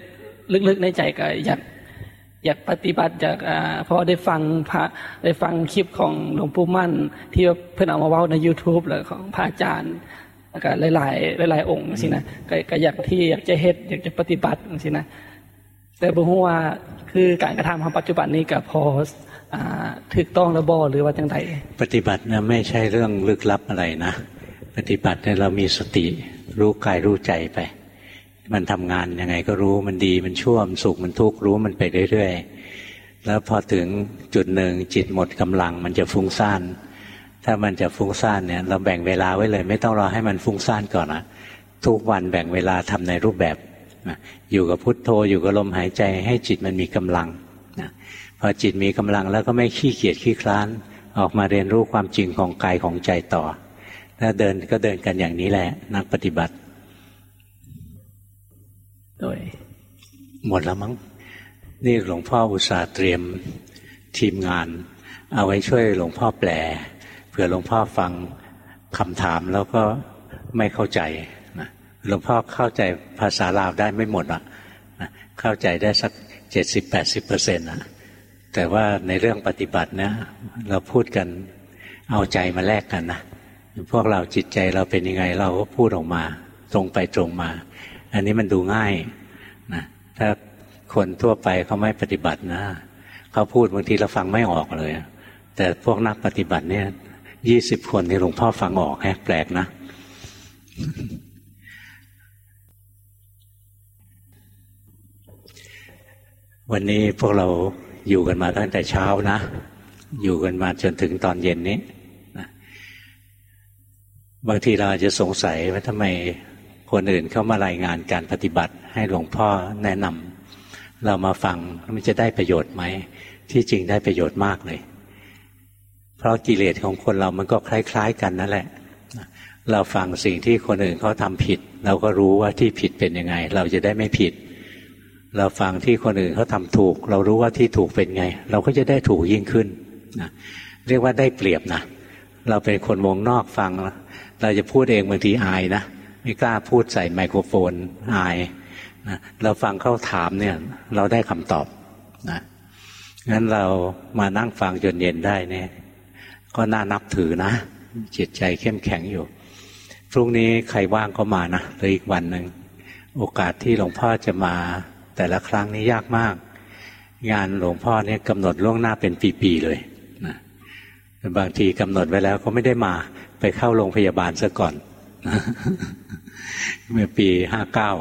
ลึกๆในใจก็อยากอยากปฏิบัติอยากเพราะได้ฟังพระได้ฟังคลิปของหลวงปู่มั่น ที่เพื่อนเอามาเว้าใน YouTube แล้วของพระอาจารย์ แล้วก็หลายๆหลาย ๆ องค์สินะก็อยากที่อยากจะเฮ็ดอยากจะปฏิบัติสินะแต่บ่ฮู้ว่าคือการกระทำของปัจจุบันนี้ก็พอถูกต้องระบอหรือว่าจังไดปฏิบัตินะไม่ใช่เรื่องลึกลับอะไรนะปฏิบัติเนี่ยเรามีสติรู้กายรู้ใจไป มันทำงานยังไงก็รู้มันดีมันชั่วมันสุขมันทุกข์รู้มันไปเรื่อยๆแล้วพอถึงจุดหนึ่งจิตหมดกำลังมันจะฟุ้งซ่าน ถ้ามันจะฟุ้งซ่านเนี่ยเราแบ่งเวลาไว้เลย ไม่ต้องรอให้มันฟุ้งซ่านก่อนนะทุกวันแบ่งเวลาทำในรูปแบบอยู่กับพุทโธอยู่กับลมหายใจให้จิตมันมีกำลังนะพอจิตมีกำลังแล้วก็ไม่ขี้เกียจขี้คลาน ออกมาเรียนรู้ความจริงของกายของใจต่อถ้าเดินก็เดินกันอย่างนี้แหละ นักปฏิบัติโดยหมดแล้วมั้งนี่หลวงพ่ออุตส่าห์เตรียมทีมงาน เอาไว้ช่วยหลวงพ่อแปล เผื่อหลวงพ่อฟังคำถามแล้วก็ไม่เข้าใจนะหลวงพ่อเข้าใจภาษาลาวได้ไม่หมดอะเข้าใจได้สักเจ็ดสิบแปดสิบเปอร์เซ็นต์นะแต่ว่าในเรื่องปฏิบัตินี่เราพูดกันเอาใจมาแลกกันนะพวกเราจิตใจเราเป็นยังไงเราก็พูดออกมา ตรงไปตรงมา อันนี้มันดูง่ายนะถ้าคนทั่วไปเขาไม่ปฏิบัตินะเขาพูดบางทีเราฟังไม่ออกเลย แต่พวกนักปฏิบัติเนี่ย ยี่สิบคนที่หลวงพ่อฟังออกแฮแปลกนะ วันนี้พวกเราอยู่กันมาตั้งแต่เช้านะ อยู่กันมาจนถึงตอนเย็นนี้นะบางทีเราอาจจะสงสัยว่าทำไมคนอื่นเข้ามารายงานการปฏิบัติให้หลวงพ่อแนะนำเรามาฟังมันจะได้ประโยชน์ไหม ที่จริงได้ประโยชน์มากเลย เพราะกิเลสของคนเรามันก็คล้าย ๆ กันนั่นแหละ เราฟังสิ่งที่คนอื่นเขาทำผิด เราก็รู้ว่าที่ผิดเป็นยังไง เราจะได้ไม่ผิด เราฟังที่คนอื่นเขาทำถูก เรารู้ว่าที่ถูกเป็นไง เราก็จะได้ถูกยิ่งขึ้นนะเรียกว่าได้เปรียบนะเราเป็นคนวงนอกฟัง เราจะพูดเองบางทีอายนะไม่กล้าพูดใส่ไมโครโฟนอายนะเราฟังเขาถามเนี่ย เราได้คำตอบนะงั้นเรามานั่งฟังจนเย็นได้เนี่ย ก็น่านับถือนะจิตใจเข้มแข็งอยู่ พรุ่งนี้ใครว่างก็มานะหรืออีกวันหนึ่งโอกาสที่หลวงพ่อจะมา แต่ละครั้งนี้ยากมาก งานหลวงพ่อเนี่ยกำหนดล่วงหน้าเป็นปีๆเลยนะบางทีกำหนดไว้แล้วก็ไม่ได้มา ไปเข้าโรงพยาบาลซะก่อนเมื่อปีห้าเก้า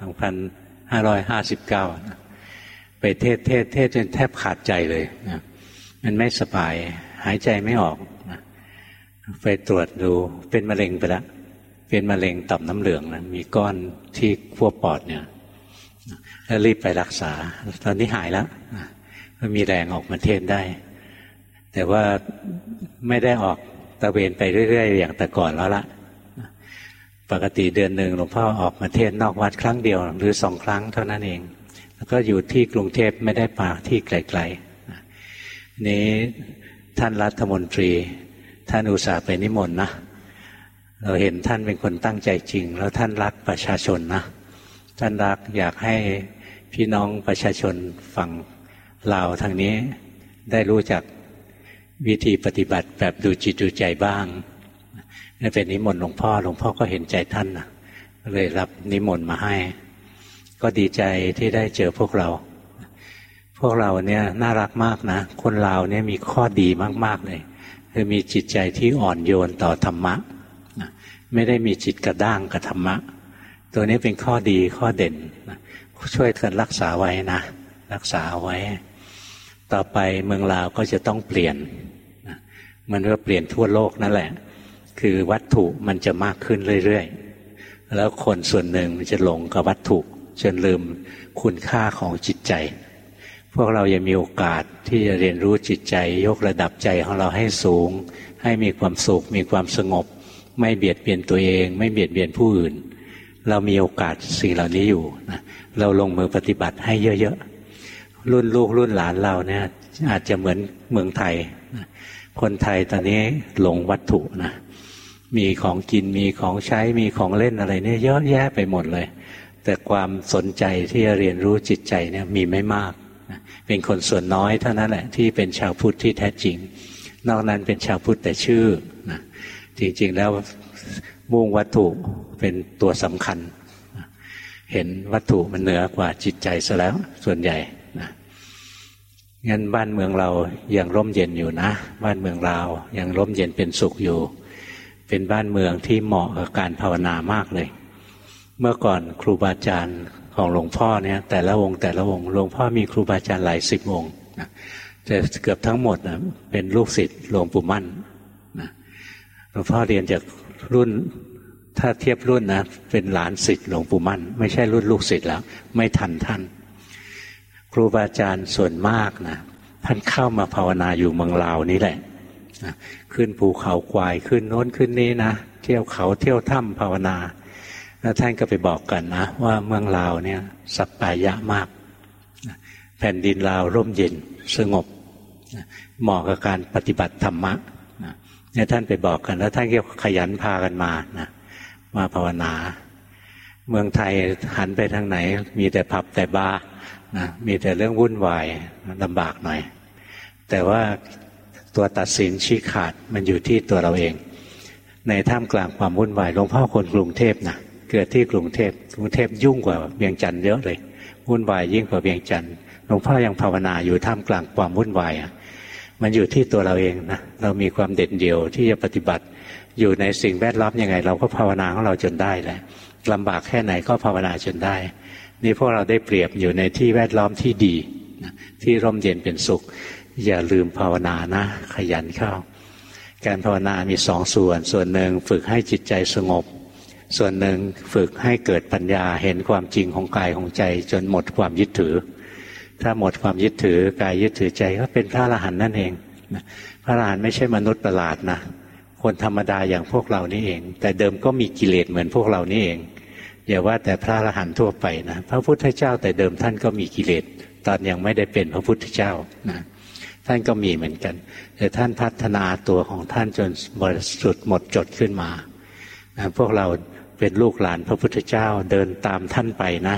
สองพันห้าร้อยห้าสิบเก้าไปเทศเทศเทศจนแทบขาดใจเลยนะมันไม่สบาย หายใจไม่ออกไปตรวจดูเป็นมะเร็งไปแล้ว เป็นมะเร็งต่อมน้ำเหลืองนะมีก้อนที่ขั้วปอดเนี่ยแล้วรีบไปรักษา ตอนนี้หายแล้วก็มีแรงออกมาเทศได้ แต่ว่าไม่ได้ออกตะเวนไปเรื่อยๆ อย่างแต่ก่อนแล้วละปกติเดือนหนึ่งหลวงพ่อออกมาเทศนอกวัดครั้งเดียว หรือสองครั้งเท่านั้นเอง แล้วก็อยู่ที่กรุงเทพไม่ได้ปาที่ไกลๆนี้ ท่านรัฐมนตรี ท่านอุตส่าห์ไปนิมนต์นะเราเห็นท่านเป็นคนตั้งใจจริง แล้วท่านรักประชาชนนะท่านรักอยากให้พี่น้องประชาชนฝั่งลาวทางนี้ ได้รู้จักวิธีปฏิบัติแบบดูจิตดูใจบ้างนี่เป็นนิมนต์หลวงพ่อหลวงพ่อก็เห็นใจท่านนะเลยรับนิมนต์มาให้ ก็ดีใจที่ได้เจอพวกเรา วกเราเนี่ยน่ารักมากนะ คนลาวเนี่ยมีข้อดีมาก ๆ เลย คือมีจิตใจที่อ่อนโยนต่อธรรมะ ไม่ได้มีจิตกระด้างกับธรรมะ ตัวนี้เป็นข้อดีข้อเด่น ช่วยกันรักษาไว้นะ รักษาไว้ ต่อไปเมืองลาวก็จะต้องเปลี่ยน มันก็เปลี่ยนทั่วโลกนั่นแหละ คือวัตถุมันจะมากขึ้นเรื่อยๆ แล้วคนส่วนหนึ่งมันจะหลงกับวัตถุจนลืมคุณค่าของจิตใจ พวกเรายังมีโอกาสที่จะเรียนรู้จิตใจ ยกระดับใจของเราให้สูง ให้มีความสุข มีความสงบ ไม่เบียดเบียนตัวเอง ไม่เบียดเบียนผู้อื่น เรามีโอกาสสิ่งเหล่านี้อยู่นะเราลงมือปฏิบัติให้เยอะๆรุ่นลูกรุ่นหลานเราเนี่ยอาจจะเหมือนเมืองไทย คนไทยตอนนี้หลงวัตถุนะมีของกินมีของใช้มีของเล่นอะไรเนี่ยเยอะแยะไปหมดเลย แต่ความสนใจที่จะเรียนรู้จิตใจเนี่ยมีไม่มาก เป็นคนส่วนน้อยเท่านั้นแหละที่เป็นชาวพุทธที่แท้จริง นอกนั้นเป็นชาวพุทธแต่ชื่อนะจริงๆแล้วมุ่งวัตถุเป็นตัวสำคัญ เห็นวัตถุมันเหนือกว่าจิตใจซะแล้วส่วนใหญ่นะงั้นบ้านเมืองเรายังร่มเย็นอยู่นะ บ้านเมืองเรายังร่มเย็นเป็นสุขอยู่ เป็นบ้านเมืองที่เหมาะกับการภาวนามากเลย เมื่อก่อนครูบาอาจารย์ ของหลวงพ่อเนี่ยแต่ละวงแต่ละวงหลวงพ่อมีครูบาอาจารย์หลายสิบวงนะแต่เกือบทั้งหมดนะเป็นลูกศิษย์หลวงปู่มั่นนะหลวงพ่อเรียนจากรุ่นถ้าเทียบรุ่นนะเป็นหลานศิษย์หลวงปู่มั่น ไม่ใช่รุ่นลูกศิษย์แล้ว ไม่ทันท่าน ครูบาอาจารย์ส่วนมากนะท่านเข้ามาภาวนาอยู่เมืองลาวนี่แหละขึ้นภูเขาควายขึ้นโน้นขึ้นนี้นะเที่ยวเขาเที่ยวถ้ำภาวนา แล้วท่านก็ไปบอกกันนะว่าเมืองลาวเนี่ยสัปปายะมาก แผ่นดินลาวร่มเย็นสงบเหมาะกับการปฏิบัติธรรมะเนี่ยท่านไปบอกกัน แล้วท่านก็ขยันพากันมานะมาภาวนา เมืองไทยหันไปทางไหน มีแต่ผับแต่บาร์นะมีแต่เรื่องวุ่นวายลำบากหน่อย แต่ว่าตัวตัดสินชี้ขาดมันอยู่ที่ตัวเราเอง ในท่ามกลางความวุ่นวายหลวงพ่อคนกรุงเทพนะ เกิดที่กรุงเทพกรุงเทพยุ่งกว่าเวียงจันทร์เยอะเลยวุ่นวายยิ่งกว่าเวียงจันทร์หลวงพ่อยังภาวนาอยู่ท่ามกลางความวุ่นวายอะมันอยู่ที่ตัวเราเองนะเรามีความเด่นเดี่ยวที่จะปฏิบัติ อยู่ในสิ่งแวดล้อมยังไง เราก็ภาวนาของเราจนได้แหละลำบากแค่ไหนก็ภาวนาจนได้ นี่พวกเราได้เปรียบอยู่ในที่แวดล้อมที่ดีที่ร่มเย็นเป็นสุข อย่าลืมภาวนานะ ขยันเข้า การภาวนามีสองส่วน ส่วนหนึ่งฝึกให้จิตใจสงบ ส่วนหนึ่งฝึกให้เกิดปัญญาเห็นความจริงของกายของใจ จนหมดความยึดถือ ถ้าหมดความยึดถือกายยึดถือใจก็เป็นพระอรหันต์นั่นเองพระอรหันต์ไม่ใช่มนุษย์ประหลาดนะคนธรรมดาอย่างพวกเรานี่เอง แต่เดิมก็มีกิเลสเหมือนพวกเรานี่เองอย่าว่าแต่พระอรหันต์ทั่วไปนะพระพุทธเจ้าแต่เดิมท่านก็มีกิเลสตอนยังไม่ได้เป็นพระพุทธเจ้านะท่านก็มีเหมือนกัน แต่ท่านพัฒนาตัวของท่านจนบริสุทธิ์หมดจดขึ้นมานะพวกเรา เป็นลูกหลานพระพุทธเจ้าเดินตามท่านไปนะ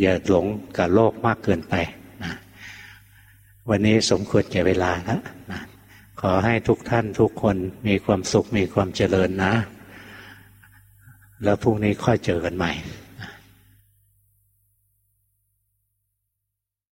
อย่าหลงกับโลกมากเกินไปนะวันนี้สมควรแก่เวลาแล้วนะขอให้ทุกท่านทุกคนมีความสุขมีความเจริญนะ แล้วพรุ่งนี้ค่อยเจอกันใหม่